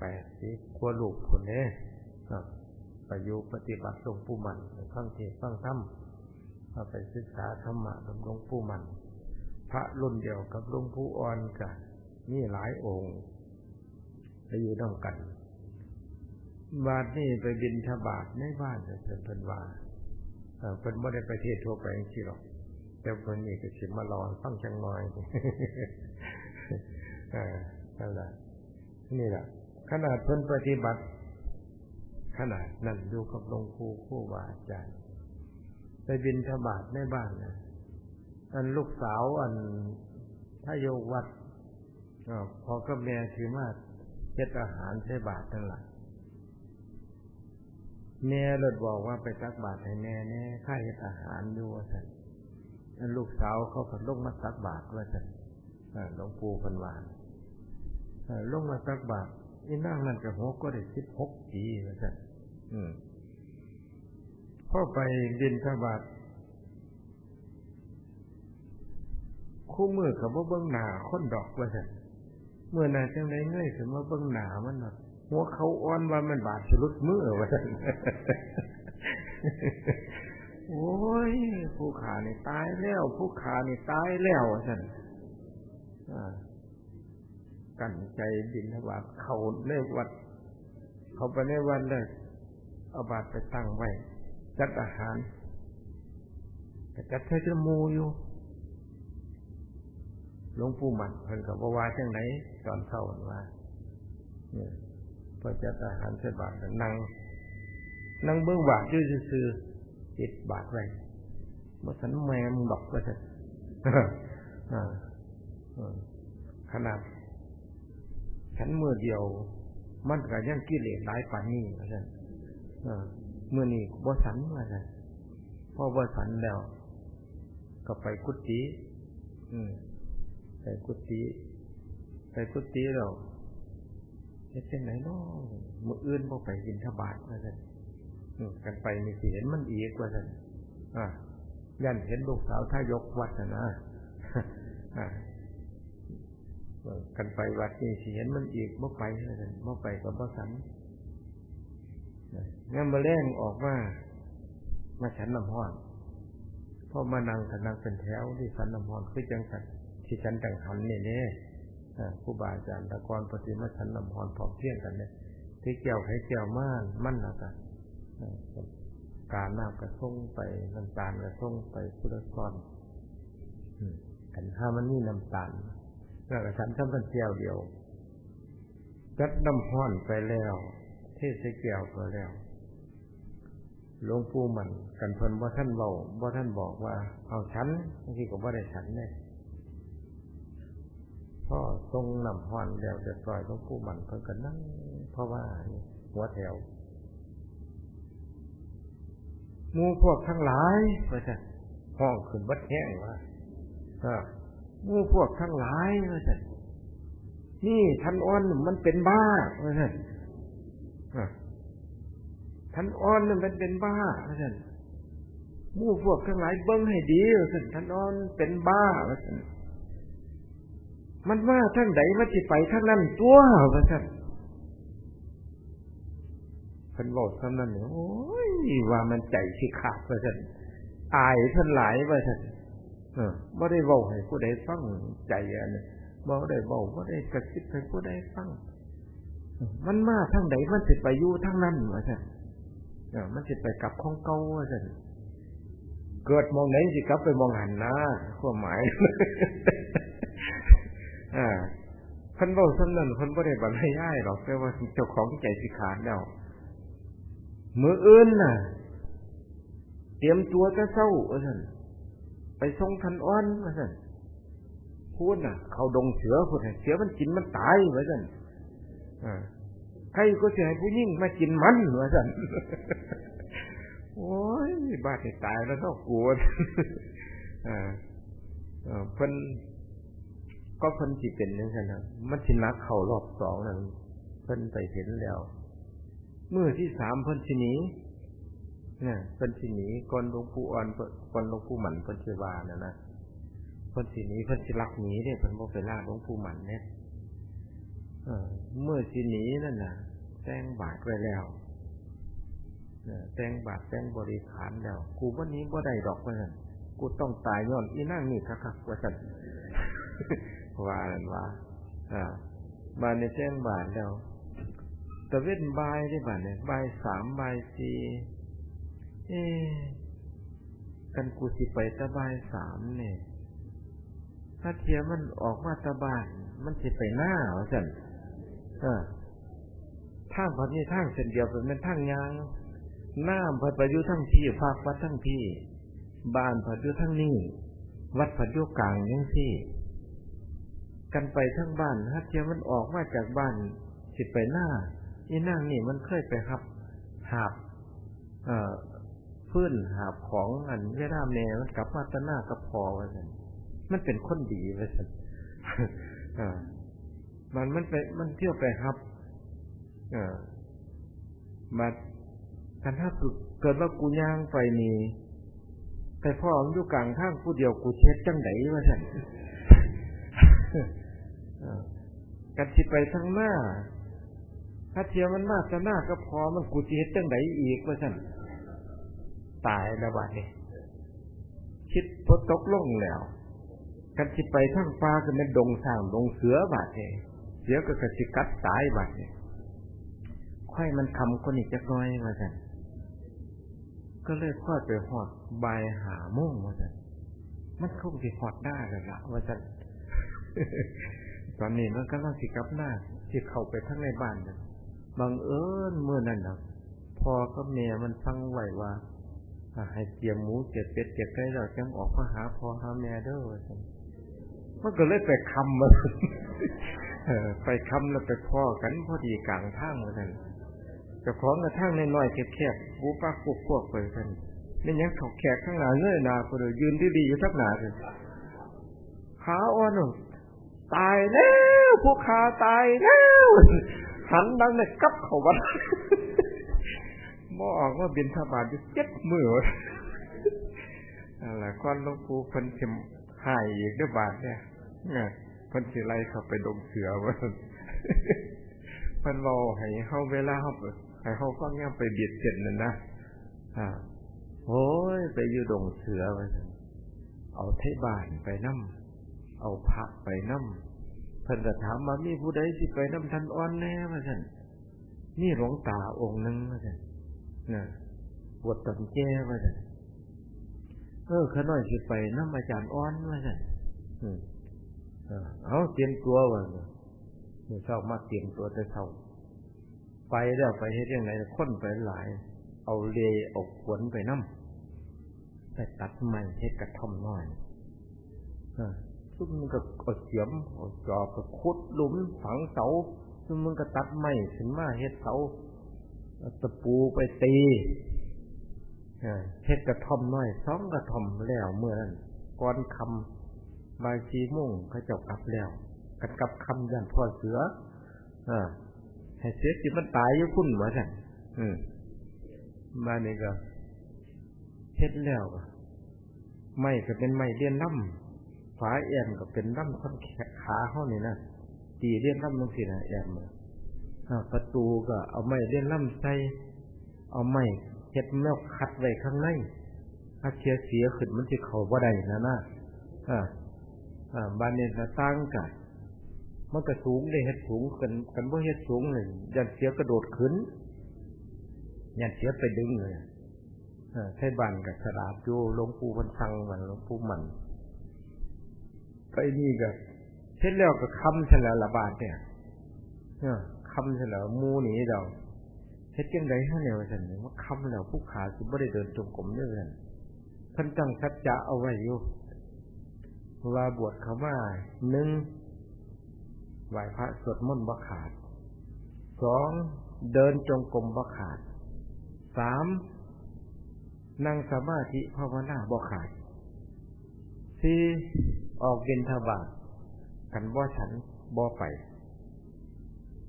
S1: แปดสิขัวลูกคนเนี้ยไปอยู่ปฏิบัติหลวงปู่มันฟังเทศฟังธรรม มาไปศึกษาธรรมะกับหลวงปู่มัน พระรุ่นเดียวกับหลวงปู่อ่อนกันนี่หลายองค์ไปอยู่ต้องกัน บาทนี่ไปบินทบาทในบ้านเพิ่นเพิ่นว่าเพิ่นไม่ได้ไปเทศทั่วไปจริงหรอกแต่คนนี้ก็สิมาลอนฟังจังน้อยอ่านั่นแหละนี่แหละขนาดเพิ่นปฏิบัติ ขนาดนั่นอยู่กับหลวงปู่คู่บาอาจารย์ ไปบินทบาทในบ้านนะอันลูกสาวอันถ้าโยกวัดพอกับแม่ถือมาเจ็ดอาหารใช้บาททั้งหลายแม่เลยบอกว่าไปตักบาตรให้แม่แน่ข้าเห็ดอาหารอยู่ว่าสันลูกสาวเขาผัดลงมาตักบาตรว่าสันหลวงปู่พันวานลงมาตักบาตรอีนั่งนั่นกับหัวก็ได้สิบหกปีว่าสันอืม พ่อไปบินทบาทคู่มือกับว่าเบื้องหนาค้นดอกว่าสันเมื่อนาจังไรเงยถึงว่าเบื้องหนามันแบบหัวเขาอ้อนว่ามันบาดสลุดมือว่าสันโอ้ยผู้ขานี่ตายแล้ว ผู้ขานี่ตายแล้วว่าสันกันใจบินทบาทเขาในวัด เขาไปในวันเลยเอาบาทไปตั้งไว้ จัดอาหารแต่จัดให้จมูอยู่หลวงปู่มันเพิ่นกับว่าวาจังไหนตอนเข้าว่าเนี่ยพอจัดอาหารเสร็จบาทนั่งนั่งเบื้องบาทยืดซื่อติดบาทไว้บ่สันแมมดอกว่าจะขนาดฉันเมื่อเดียว มันก็ยังกิเลสหลายปานนี้ว่าซั่น เมื่อนี้บ่สันว่าซั่อบ่สันแล้ว ก็ไปกุฏิอืมไปกุฏิไปกุฏิเราเฮ็ดจังไหนเนาะมื้ออื่นบ่ไปบิณฑบาตว่าซั่นกันไปมีสิเห็นมันอีกว่าซั่นอ่ายันเห็นลูกสาวถ้ายกวัดนะอ่ากันไปวัดนี่สิเห็นมันอีกบ่ไปว่าซั่นบ่ไปก็บ่สัน งั้นมาแรงออกว่ามาฉันน้ำห้อนพอมานั่งกันนั่งเป็นแถวที่สันน้ำห้อนคือจังสันที่ฉันจังหันนี่เนี่ยผู้บาอาจารย์ตะกอนปฏิมาฉันน้ำห้อนพร้อมเพียงกันเนี่ยที่เกี่ยวให้เกี่ยวม่านมั่นนะกันการน้ำกระส่งไปน้ำตาลกระส่งไปพุทธกรกันถ้ามันนี่น้ำตาลแล้วฉันทำเป็นเกี่ยวเดียวจัดน้ำห้อนไปแล้วเทศเกี่ยวก็แล้ว หลวงปู่มันกันเพลินว่าท่านเบาว่าท่านบอกว่า เอาฉันบางทีก็ว่าได้ฉันเนี่ยพ่อทรงนำฮอนแล้วจะปล่อยหลวงปู่มันเพิ่นกันนั่งเพราะว่าหัวแถวมูพวกทั้งหลายก็จะห้องขึ้นวัดแห้งว่ามูพวกทั้งหลายก็จะนี่ท่านอ้อนมันเป็นบ้าก็จะ ท่านอ่อนนั่นเป็นเป็นบ้าท่านมู่พวกทั้งหลายเบิ้งให้ดีท่านท่านอ่อนเป็นบ้าท่านมันว่าทั้งใดมันจะไปทั้งนั้นตัวท่านท่านบอกท่านนั้นโอ้ยว่ามันใจสิขาดท่านอายท่านหลายว่าท่านเออไม่ได้บอกให้ผู้ใดฟังใจอันนี้บ่ได้บอกบ่ได้กระซิบให้ผู้ใดฟังมันมาทั้งใดมันจะไปอยู่ทั้งนั้นว่าท่าน มันจะไปกลับของเก่าว่าสันเกิดมองไหนสิกลับไปมองหันนะความหมายอ่าพันเบาสำนันพันบ่ได้บันให้ย่ายหรอกแต่ว่าเจ้าของใจสิขาดแล้วมืออื่นน่ะ เตรียมตัวจะเศร้าว่าสันไปทรงทันอ้อนว่าสันพูดน่ะ เขาดงเสือพูดเสือมันกินมันตายว่าสันอ่า ใครก็จะให้ผู้ยิ่งมากินมันว่าสันโอ้ยบ้าดตายแล้วต้องกลัวอ่าเพิ่นก็เพิ่นจีเป็นยังไงนะมันชินักเข่ารอบสองนั่นเพิ่นไปเห็นแล้วเมื่อที่สามเพิ่นชินีเนี่ยเพิ่นชินีก่อนหลวงปู่อ่อนก่อนหลวงปู่หมันเพิ่นเชวานะนะเพิ่นชินีเพิ่นชิลักหนีเนี่ยเพิ่นบอกไปล่าหลวงปู่หมันเนี่ย เมื่อสิหนีนั่นน่ะแต่งบาทไว้แล้วแต่งบาทแต่งบริขารแล้ว กูวันนี้บ่ได้ดอกว่าสันกูต้องตายย้อนอีนั่งนี่คักๆว่าสันว่านั่นว่าอ่าบาในแจ้งบาทแล้วตะเว้นบายได้บาทเนี่ยบายสามบายสี่เอ๊กันกูสิไปตะบายสามเนี่ยถ้าเทียมันออกมาตะบานมันสิไปหน้าว่าสัน ทางพัดนี่ทางเส้นเดียวเป็นทางยางน้ำพัดไปอยู่ทั้งที่ภาควัดทั้งที่ บ้านพัดอยู่ทั้งนี้วัดพัดอยู่กลางยังที่ กันไปทั้งบ้านถ้าเทียมันออกมาจากบ้านสิไปหน้าอีนั่งนี่มันเคยไปหับหาบเอ่อพื้นหาบของอันเวลาแม่มันกลับมาตหน้ากับพอว่าสันมันเป็นคนดีว่าสันอ่า มันมันไปมันเที่ยวไปครับเออมากันถ้าเกิดว่ากูย่างไปนี่ไปพ่ออยู่กลางทางผู้เดียวกูเช็ดจังไดว่าสั่นกันสิไปทางหน้า ถ้าเทียมันมากจะหน้าก็พอมันกูเช็ดจังไดอีกว่าสั่นตายแล้วบาดนี้คิดพอตกลงแล้วกันสิไปทางฟ้าก็เป็นดงสร้างดงเสือบาดนี้ เสือก็กระสิกัดตายบาดนี้ค่อยมันคำคนอีกจักน้อยว่าสันก็เลยค่อยไปหอดใบหาม่งว่าสันมันคงสิหอดได้เลยละว่าสันตอนนี้มันก็ต้องสิกับหน้าที่เข้าไปทั้งในบ้านนะบางเอิญเมื่อนั้นนะพอก็เมียมันฟังไหวว่าให้เตรียมหมูเจ็ดเป็ดเจ็ดไก่เราจังออกมาหาพอหาแม่เด้อว่าสั่นมันก็เลยไปคำมา ไปคำแล้วไปพ่อกันพอดีกลางทางว่าสั่นจะของกระทั่งในน้อยแคบๆบูป้าพวกไปกันนี่ยังเขาแขกข้างหน้าเงยนาคนเดียยืนดีๆอยู่ทักหนาเลยขาอ่อนตายแล้วผู้ขาตายแล้วหันดังเนี่ยกับเขาวัดมอออกว่าบินทบาทอยู่เจ็ดมืออะไรก้อนลงปูคนเข็มหายอีกด้วยบาทเนี่ย คนสิไลเข้าไปดงเสือวะเพิ่นรอให้เข้าเวลาเข้าให้เขาฟังย่ไปเบียดเจ็ดนั่นนะอ่าโอ้ยไปอยู่ดงเสือไปเอาไทบ้านไปนั่มเอาพระไปนั่มเพิ่นจะถามมามีผู้ใดสิไปนั่มทันอ่อนแน่มาสั่นนี่หลวงตาองค์หนึ่งมาสั่นน่ะบวชตนแก้มาสั่นเออขน้อยสิไปนั่มอาจารย์อ่อนมาสั่น เอาเตรียมตัววะเนี่ยเช้ามาเตรียมตัวแต่เช้าไปแล้วไปเฮ็ดยังไงค้นไปหลาย เอาเลยเอาขวนไปน้ำไปตัดไม้เฮ็ดกระท่อมน้อยซึ่งมันก็เอาเสียมเอาจอบก็ขุดหลุมฝังเสาซึ่งมันก็ตัดไม้ขึ้นมาเฮ็ดเสาตะปูไปตีเฮ็ดกระท่อมน้อยสองกระท่อมแล้วเมื่อนั้นก่อนคำ บายชีมุ่งเขาเจ้ากลับแล้วกันกับคำยันพ่อเสืออ่าให้เสียสิมันตายอยู่พุ่นเหมือนกันอืมาเนี่ก็เฮ็ดแล้วไม่ก็เป็นไม้เลี้ยนล่ำฝาแอนก็เป็นล่ำค่อนขาเขานี่นะตีเลี้ยนล่ำลงสินะแอนมาประตูก็เอาไม้เลี้ยนล่ำใส่เอาไม้เฮ็ดแมวคัดไว้ข้างในถ้าเสียเสียขึ้นมันจะเข่าบ่ได้นะนะอ่า บ้านนี้จะตั้งกันมันก็สูงเลยเฮ็ดสูงกันกันว่าเฮ็ดสูงเลยยันเสียกระโดดขึ้นยันเสียไปดึงเลยใช้บันกับสลาบโยลงปูพันฟังมันลงปูมันไปนี่ก็เช่นแล้วก็คำเฉลละบาทเนี่ยคำเฉลมูหนีเราเฮ็ดยังไงให้เนี่ยว่าสันว่าคำแล้วผู้ขาคือไม่ได้เดินจงกรมด้วยกันท่านตั้งสัจจะเอาไว้อยู่ ว่าบวชเขามาหนึ่งไหวพระสวดมนต์บ่ขาดสองเดินจงกรมบ่ขาดสามนั่งสมาธิภาวนาบ่ขาดสี่ออกเย็นทบาทกันบ่ฉันบ่ไป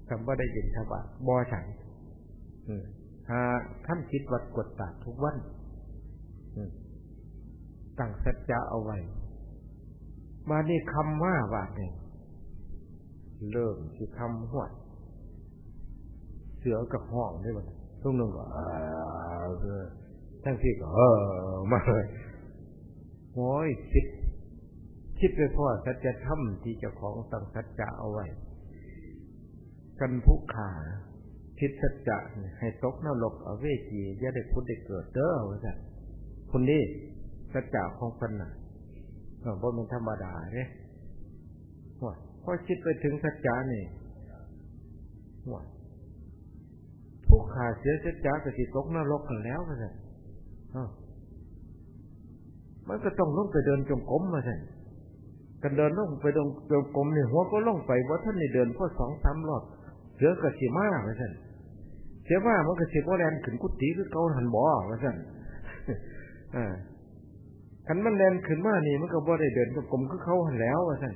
S1: กันบ่ได้เย็นทบาทบ่ฉันหาท่านคิดวัดกดตาทุกวันตั้งสัจจะเอาไว้ มานี่คำว่าบาทเนี่ยเริ่มที่คำหวด เสือกับห้องนี่มันทุกนึงก็ทั้งที่ก็เออมาเลยโอ้ยคิด คิดไปพ่อสัจธรรมที่เจ้าของตั้งสัจจะเอาไว้ กันผู้ขาคิดสัจจะให้ตกนรกเอาเวจีอย่าได้พุทธได้เกิดเด้อว่าสัตคนนี้สัจจะของคนน่ะ เพราะมันธรรมดาเนี่ยพอคิดไปถึงสัจจานี่ว่าผู้ขาดเสียสัจจากะติตกนรกกันแล้วมาสิมันก็ต้องลงไปเดินจงกรมมาสิกันเดินลงไปเดินจงกรมเนี่ยหัวก็ลงไปว่าท่านในเดินพ่อสองสามรอบเสือกระสีมามาสิเสียว่ามันกระสียว่าแลนขึ้นกุฏิคือเกาหันบ่อมาสิอ่า ขันมันแลนขึ้นมานี่มันก็บ่ได้เดินจงกรมคือเขาหันแล้วมาสิ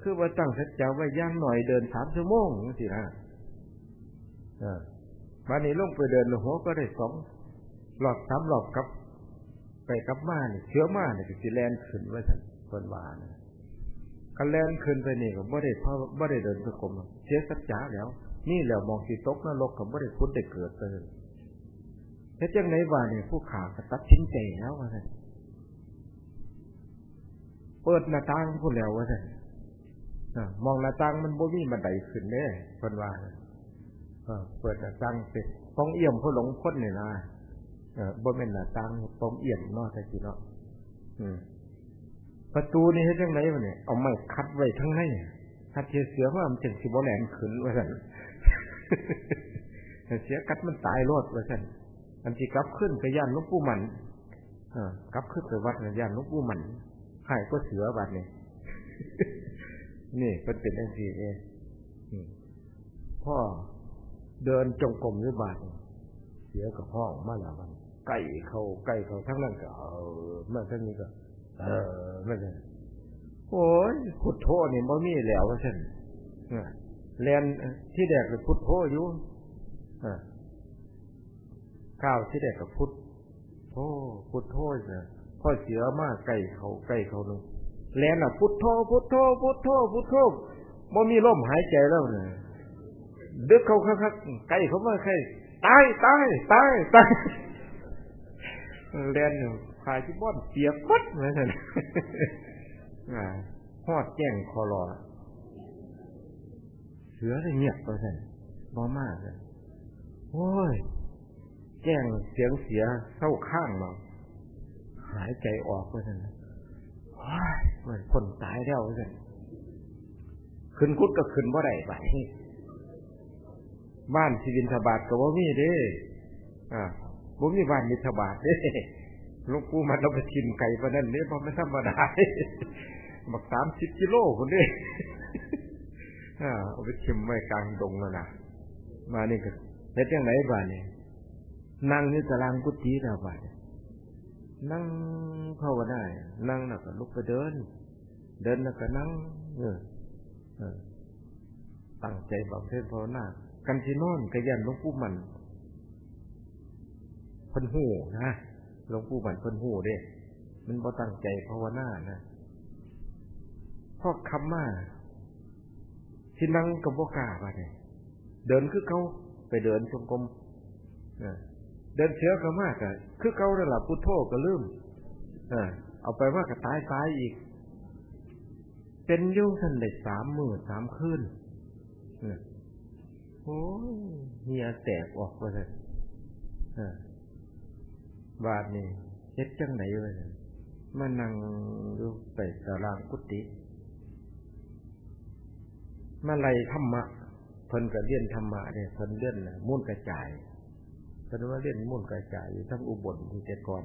S1: คือว่าตั้งสัจจะไว้ย่างหน่อยเดินสามชั่วโมงสินะวันนี้ลงไปเดินหัวก็ได้สองหลอดสามหลอดกับ ไปกับมาเนี่ยเชื้อมาเนี่ยสิแลนขึ้นไว้สันคนวานคันแลนขึ้นไปนี่ก็บ่ได้เพราะบ่ได้เดินสกลมเสียสัจจาแล้ว นี่แล้วมองสิตกนรกกับบ่ได้พุทธได้เกิดเลยเฮ็ดจังไหนว่าเนี่ยผู้ขาก็ตัดสินใจแล้วว่าซั่น เปิดหน้าต่างพูดแล้วว่าซั่นมองหน้าต่างมันบ่มีบันไดขึ้นเด้เพิ่นว่าเปิดหน้าต่างเปิดป่องเอี้ยมเขาหลงพ้นนี่นะบ่แม่นหน้าต่างป่องเอี้ยมเนาะแต่สิเนาะประตูนี่เฮ็ดจังไดวะเนี่ยเอาไม้คัดไว้ทั้งในคัดเสือว่ามันจังสิบ่แหลมขึ้นว่าซั่นเสียกัดมันตายรอดว่าซั่นอันที่กลับขึ้นไปย่านลวงปู่มันกลับขึ้นไปวัดย่านลวงปู่มัน หายก็เสือบัดเนี่ยนี่เป็นเป็นอันสี่เองพ่อเดินจงกรมอยู่บาทเสียกับห้องมาแล้วมันไก่เขาไก่เขาทั้งนั้นก็เออเมื่อทั้งนี้ก็ เออไม่ใช่โอ้ยพุทโธนี่บ่มีแล้วว่าฉันเรียนที่แดกกับพุทโธอยู่ก้าวที่แดกกับพุทโธพุทโธเนี่ย พ่อเสียมากไก่เขาไก่เขาหนึ่งแลนอะ พุทโธพุทโธพุทโธพุทโธบ่มีลมหายใจแล้วเนี่ยดึกเขาคักๆไก่เขามาใครตายตายตายตายแลนอยู่ขายที่บ้านเปียกปัดเหมือนกันหอดแจ้งคอรอเสือได้เงียบไปเลยบ่มากเลยโอ้ย แจ้งเสียงเสียเศร้าข้างเรา หายใจออกไปเลยเหมือนคนตายแล้วเลยขึ้นกุดก็ขึ้นบ่ได้ไปบ้านชีวินทบาทก็บ่มีเด้อ่าบ่มีบ้านมิทบาทเด้ลวงปู่มันเราไปชิมไก่ปนั่นเนี่ยมันไม่ธรรมดาบักสามสิบกิโลคนนี้อ่าเอาไปชิมไว้กลางดงแล้วนะมานี่ก็เฮ็ดยังไงบ้านนี่นั่งนี่ตารางกุฏิเราบ้านนั่ นั่งภาวนานั่งแล้วก็ลุกไปเดิน เดินแล้วก็นั่งเออตั้งใจบำเพ็ญภาวนากันที่นอนกระยันหลวงปู่มันพันหูนะหลวงปู่มันพันหูเด้ มันบ่ตั้งใจภาวนานะพ่อคำมาที่นั่งกับโบกาไปเนี่ยเดินคือเขาไปเดินชมกรม เดินเชื้อก็มากอะคือเขาเนี่ยแหละพุทโธก็ลืมเอาไปว่าก็ตายตายอีก เป็นยุ่งทันได้สามมือสามคืนโอ้เฮียแตกออกไปเลยบาทนี่เฮ็ดจังไหนวะมานั่งอยู่ไปตารางกุฏิมาไล่ธรรมะเพิ่นก็เรียนธรรมะเนี่ยเพิ่นเรียนมุ่นกระจาย เพิ่นว่าเรียนมุ่นกระจายอยู่ทั้งอุบลที่แต่ก่อน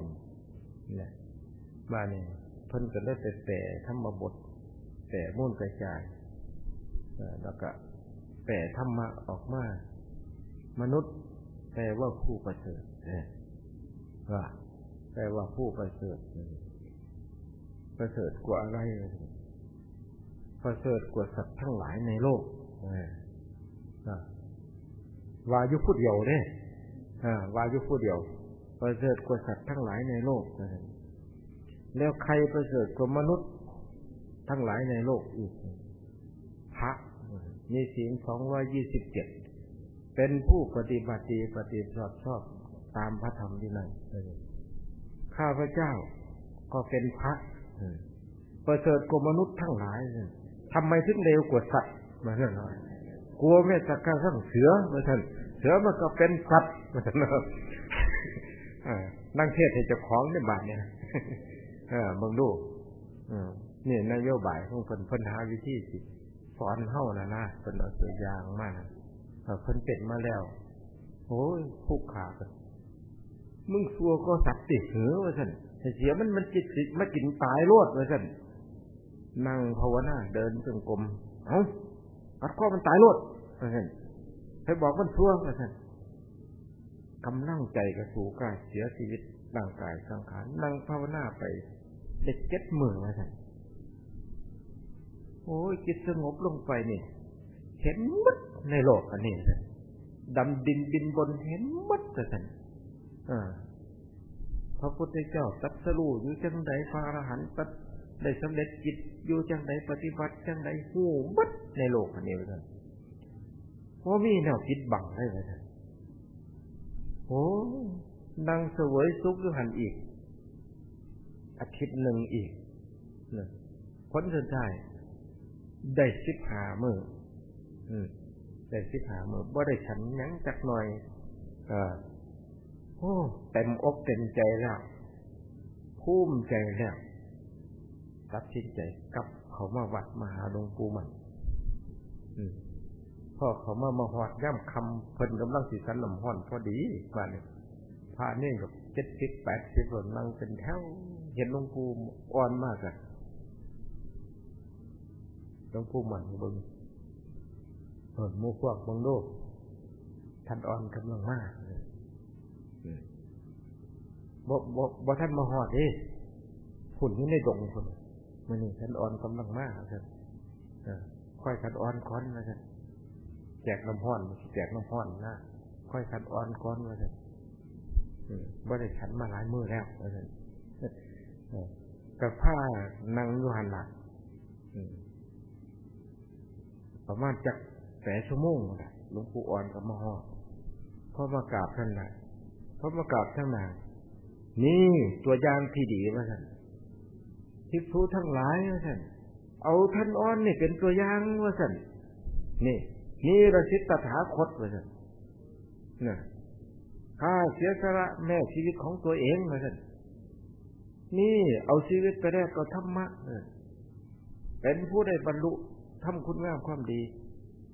S1: เนี่ยมาเนี่ยเพิ่นก็ได้แต่แต่ธรรมบท แต่มุ่นกระจายแล้วก็แปลธรรมะออกมามนุษย์แปลว่าผู้ประเสริฐว่าแปลว่าผู้ประเสริฐประเสริฐกว่าอะไรประเสริฐกว่าสัตว์ทั้งหลายในโลกวายุพูดเดียวเนี่ย วายุพูดเดียว ประเสริฐกว่าสัตว์ทั้งหลายในโลกแล้วใครประเสริฐกว่ามนุษย์ทั้งหลายในโลกอีก พระมีศีลสองร้อยยี่สิบเจ็ด เป็นผู้ปฏิบัติปฏิบัติชอบตามพระธรรมที่นั่นข้าพเจ้าก็เป็นพระประเสริฐกว่ามนุษย์ทั้งหลายทำไมถึงเร็วกว่าสัตว์มาเรื่องอะไรกลัวแม่สักการทั้งเสือมาท่านเสือมันก็เป็นสัตว์ มาท่านนั่งเทศให้เจ้าของในบาทเนี่ยมึงดูนี่นโยบายของคนพันหาวิธีสิสอนเฮ้านะนะเป็นเอาตัวอย่างมากเพิ่นเป็นมาแล้วโอ้ยผูกขากันมึงซัวก็สัตว์ติดเหอว่าสันเสียมันมันจิตสิมากินตายรวดว่าสันนั่งภาวนาเดินจงกรมเอ้าอัดข้อมันตายรวดว่าสันให้บอกมันซัวว่าสัน กำลังใจกระสูกายเสียชีวิตร่างกายสังขารนั่งภาวนาไปเด็ดเจ็ดมือว่าสันโอ้ยจิตสงบลงไปนี่ เห็นมัดในโลกอันนี้ดำดินบินบนเห็นมัดแต่นพระพุทธเจ้าตัดสรู้อยู่จังใดพระอรหันต์ตัดได้สำเร็จจิตอยู่จังใดปฏิบัติจังใดหูมัดในโลกอันนี้เลยเพราะมีแนวคิดบังได้เลย โอ้นั่งเสวยสุขอยู่หันอีก อาทิตย์หนึ่งอีกนะผลสุดท้ายได้สิบหามือได้สิบหามือบ่ได้ฉันยั้งจักหน่อยเออโอ้เต็มอกเต็มใจแล้วภูมิใจแล้วตัดสินใจกับเขามาวัดมาหาหลวงปู่มัน พ่อเขามามาหอดย่ำคำเพิ่นกำลังสีสันลำห้อนพอดีมาเนี่ยพาเนี่ยกับเจ็ดสิบแปดสิบคนนั่งเป็นแถวเห็นหลวงปู่อ่อนมากอะหลวงปู่มันบึงเปิดมูพวกบังโลกท่านอ่อนกำลังมากบ่บ่บ่ท่านมาหอดดิฝุ่นที่ในดงคนมันนี่ท่านอ่อนกำลังมากครับค่อยท่านอ่อนค้อนนะครับ แจกน้ำห้อนแจกน้ำห้อนนะค่อยท่านอ่อนค้อนนะครับบ่ได้ฉันมาหลายมือแล้วนะครับกับผ้านั่งอยู่หันหลังประมาณจักแสชั่วโมงหลวงปู่อ่อนกับมหอพ่อมากราบท่านนะพ่อมากราบท่านนานี่ตัวอย่างที่ดีว่าท่านทิพย์ทั้งหลายว่าท่านเอาท่านอ่อนนี่เป็นตัวอย่างว่าท่านนี่ นี่ระชิตตถาคตว่าท่านนะข้าเสียสละแม่ชีวิตของตัวเองว่าท่านนี่เอาชีวิตไปแรกก็ธรรมะเป็นผู้ได้บรรลุทำคุณงามความดี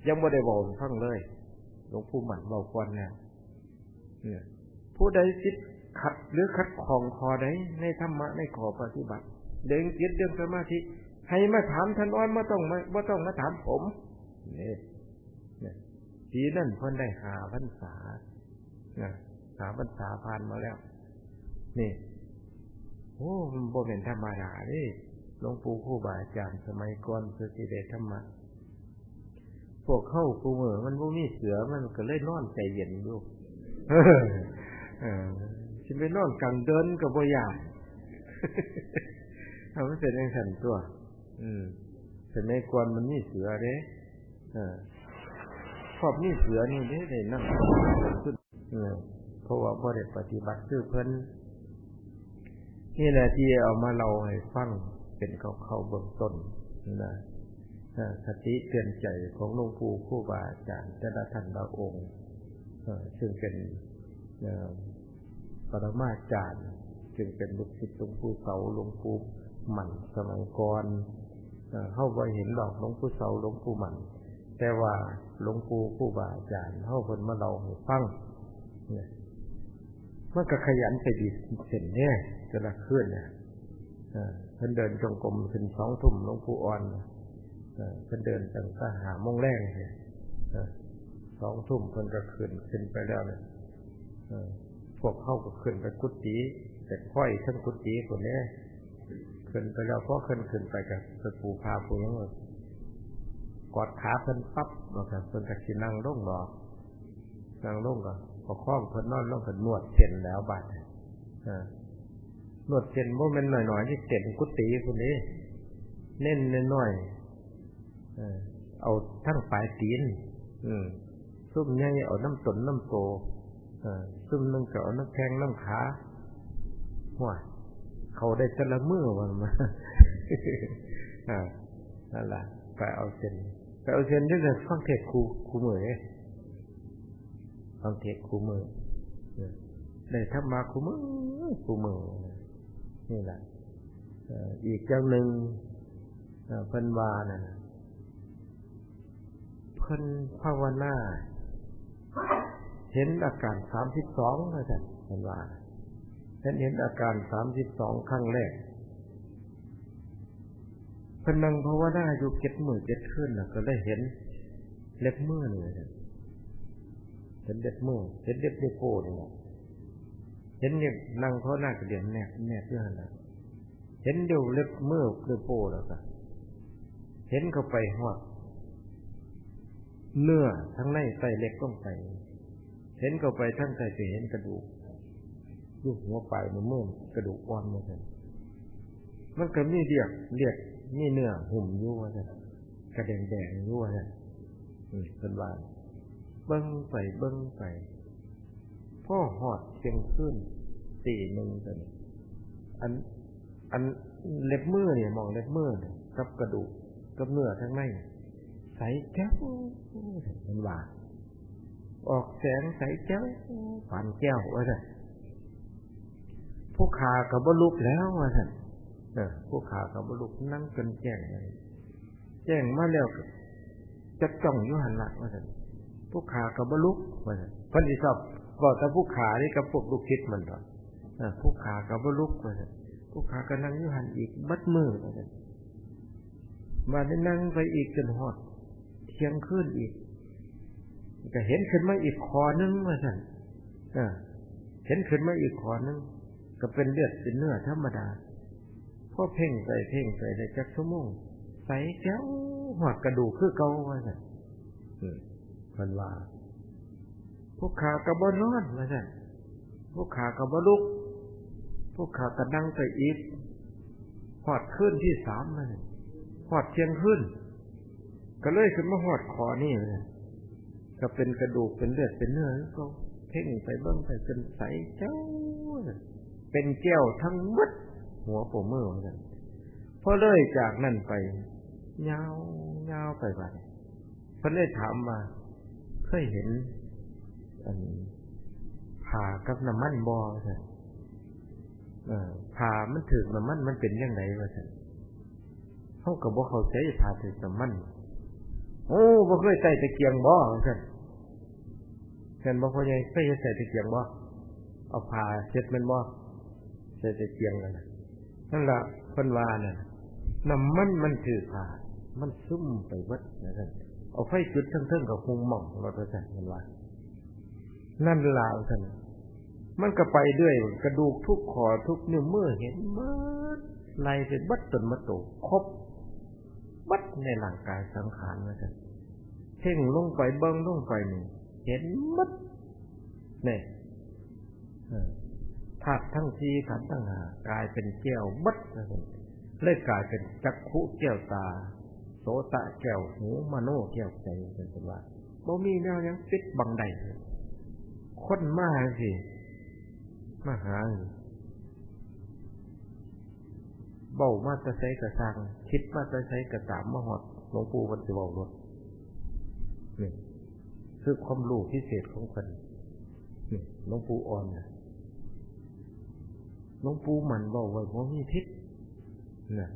S1: ยังไม่ได้บอกฟังเลยหลวงปู่หมันบอกก่อนแล้วเนี่ยผู้ใดจิตขัดหรือขัดของคอใดในธรรมะในขอปฏิบัติ เดินจิตเดินสมาธิให้มาถามท่านอ้อนไมาต้องไม่ต้องมาถามผมเนี่ยเนี่ย สีนั่นเพิ่นได้หาพรรษาหาพรรษาผ่านมาแล้ว นี่โอ้มันบ่เป็นธรรมดาดิหลวงปู่คู่บาอาจารย์สมัยก่อนเพื่อสิเดธรรมะพวกเข้าปูเมือมันบ่มีเสือมันก็เลยนอนใจเย็นอยู่เออชิไปนอนกลางเดินกับบ่ยากเอาไม่เป็นอย่างสันตัว อืมสมัยก่อนมันมีเสือเด้อ ชอบมีเสือนี่เด้ได้นั่งขึ้นเพราะว่าบ่ได้ปฏิบัติคือเพิ่นนี่แหละที่เอามาเราให้ฟังเป็นเขาเขาเบื้องต้นนะสติเตือนใจของหลวงปู่คู่บาอาจารย์แต่ละท่านละองค์ซึ่งเป็นปรมาจารย์จึงเป็นลูกศิษย์หลวงปู่เสาหลวงปู่หมันสมัยก่อนเข้าไปเห็นดอกหลวงปู่เสาหลวงปู่หมัน แต่ว่าหลวงปู่คู่บาอาจารย์เข้าคนมาเราให้ฟังเนี่ยมันก็ขยันไปดีเส้นเนี่ยจะละเคลื่อนเนี่ยเพิ่นเดินจงกรมขึ้นสองทุ่มหลวงปู่อ่อนเพิ่นเดินตั้งแต่หามงแรกเนี่ยสองทุ่มเพิ่นก็ขึ้นขึ้นไปแล้วเนี่ยพวกเข้าก็ขึ้นไปกุฏิแต่ค่อยขึ้นกุฏิคนนี้ขึ้นไปแล้วพอขึ้นขึ้นไปกับไปปูพาปูยัง กอดขาเพิ่นปั๊บแล้วก็เพิ่นก็สินั่งลงดอกนั่งลงก็ประคองเพิ่นนอนลงเพิ่นนวดเส้นแล้วบาดนวดเส้นโมเมนต์หน่อยๆที่เส้นกุฏิคนนี้เน้นน้อยๆเอาทั้งปลายตีนซุ่มใหญ่เอาน้ำตนน้ำโตซุ่มนึงก็เอาน้ำแข้งน้ำขาหัวเขาได้แต่ละมือวันมานั่นแหละไปเอาเส้น ไปเอาเส้นด้วยกันฟังเทศครูครูมือฟังเทศครูมือได้ทำมาครูมือครูมือนี่แหละอีกเจ้าหนึ่งเพิ่นวานะเพิ่นภาวนาเห็นอาการสามสิบสองนะจ๊ะเพิ่นวาเห็นเห็นอาการสามสิบสองครั้งแรก พนังภาวนาอยู่เจ็ดมือเจ็ดขึ้นนะก็ได้เห็นเล็บมือนี่เห็นเล็บมือเห็นเล็บนิ้วโป้นี่เห็นเนี่ยนั่งเขาหน้ากระเดียนแนบแนบเพื่อนนะเห็นเดี๋ยวเล็บมือเล็บโป้แล้วก็เห็นเขาไปหอดเนื้อทั้งในใส่เล็กต้องไป เห็นก็ไปทั้งใจจะเห็นกระดูกลูกหัวปลายมือมือกระดูกอ่อนมาเลยมันก็มีเรียกเรียก มีเนื้อหุ่มยั่วเลยกระแดงแดงยั่วเลยเป็นว่าเบิ้งไปเบิ้งไปพ่อหอดเชียงขึ้นตีหนึ่งกันอัน อันเล็บมือเนี่ยมองเล็บมือเนี่ยกับกระดูกกับเนื้อทั้งในใสแก้วมันว่าออกแสงใสแก้วผ่านแก้วว่าไงผู้ขากับบลุกแล้วว่าท่าน ผู้ขากับบลุกนั่งกันแจ้งเลยแจ้งมาแล้วจับจ้องยุหันละว่าท่านผู้ขากับบลุกว่าท่านพันธิสอบบอกแต่ผู้ขานี่กับพวกลูกคิดมันหรอผู้ขากับบลุกว่าท่านผู้ขาก็นั่งยุหันอีกบัดมือว่าท่านมาได้นั่งไปอีกจนหอดเที่ยงขึ้นอีกก็เห็นขึ้นมาอีกคอนึงว่าท่านเห็นขึ้นมาอีกคอนึงก็เป็นเลือดเป็นเนื้อธรรมดา พ่อเพ่งใส่เพ่งใส่ในจักชั่วโมงใส่แก้วหอดกระดูกคือเก่าว่าสั่นมันว่า พวกขากระบอนอนว่าสั่นพวกขากระบลุก พวกขากระดังไปอีกหอดขึ้นที่สามมันหอดเชียงขึ้น ก็เลยขึ้นมาหอดคอนี่เลยก็เป็นกระดูกเป็นเลือดเป็นเนื้อก็เพ่งไปเบิ้งไปจนใสเจ้า เป็นแก้วทั้งมด หัวผมมือเมือนกันพอเลยจากนั่นไปยาวยาวไปไปเพิ่นได้ถามมาเคยเห็นอันผ่ากับน้ำมันบอใช่ผ่ามันถึงน้ำมันมันเป็นยังไงวะท่านเขากับว่าเขาใช้ผ่าถึงน้ำมันโอ้บ่เคยใส่ตะเกียงบ่ท่านเห็นบ่พ่อใหญ่เคยใส่ตะเกียงบ่เอาผ่าเช็ดมันบ่ใส่ตะเกียงกัน นั่นละคนวาน่ะน้ำมันมันถือผ่ามันซุ่มไปวัดนะท่านเอาไฟจุดทั้งเทิงกับคุมหม่องเราตัวท่านมันว่านั่นลาวท่านมันก็ไปด้วยกระดูกทุกขอทุกนิ้วมือเห็นมัดไล่ไปบัดจนมาโตครบบัดในร่างกายสังขารนะท่านเพ่งลงไปเบิ้งลงไปนี่เห็นมัดเนี่ย ธาตุทั้งทีขันทั้งหากลายเป็นแก้วบัดเลยกลายเป็นจักขุแก้วตา โสตะแก้วหูมโนแก้วใจเป็นต้นว่าบ่มีแนวยังปิดบังใดคนมาสิมาหาเบามาจะใช้กระซังคิดมาจะใช้กระสามมาหอดหลวงปู่มันจะเบารถนี่คือความรู้พิเศษของคนนี่หลวงปู่อ่อนนะ หลวงปู่มันบอกไว้ว่ามีพิษนะ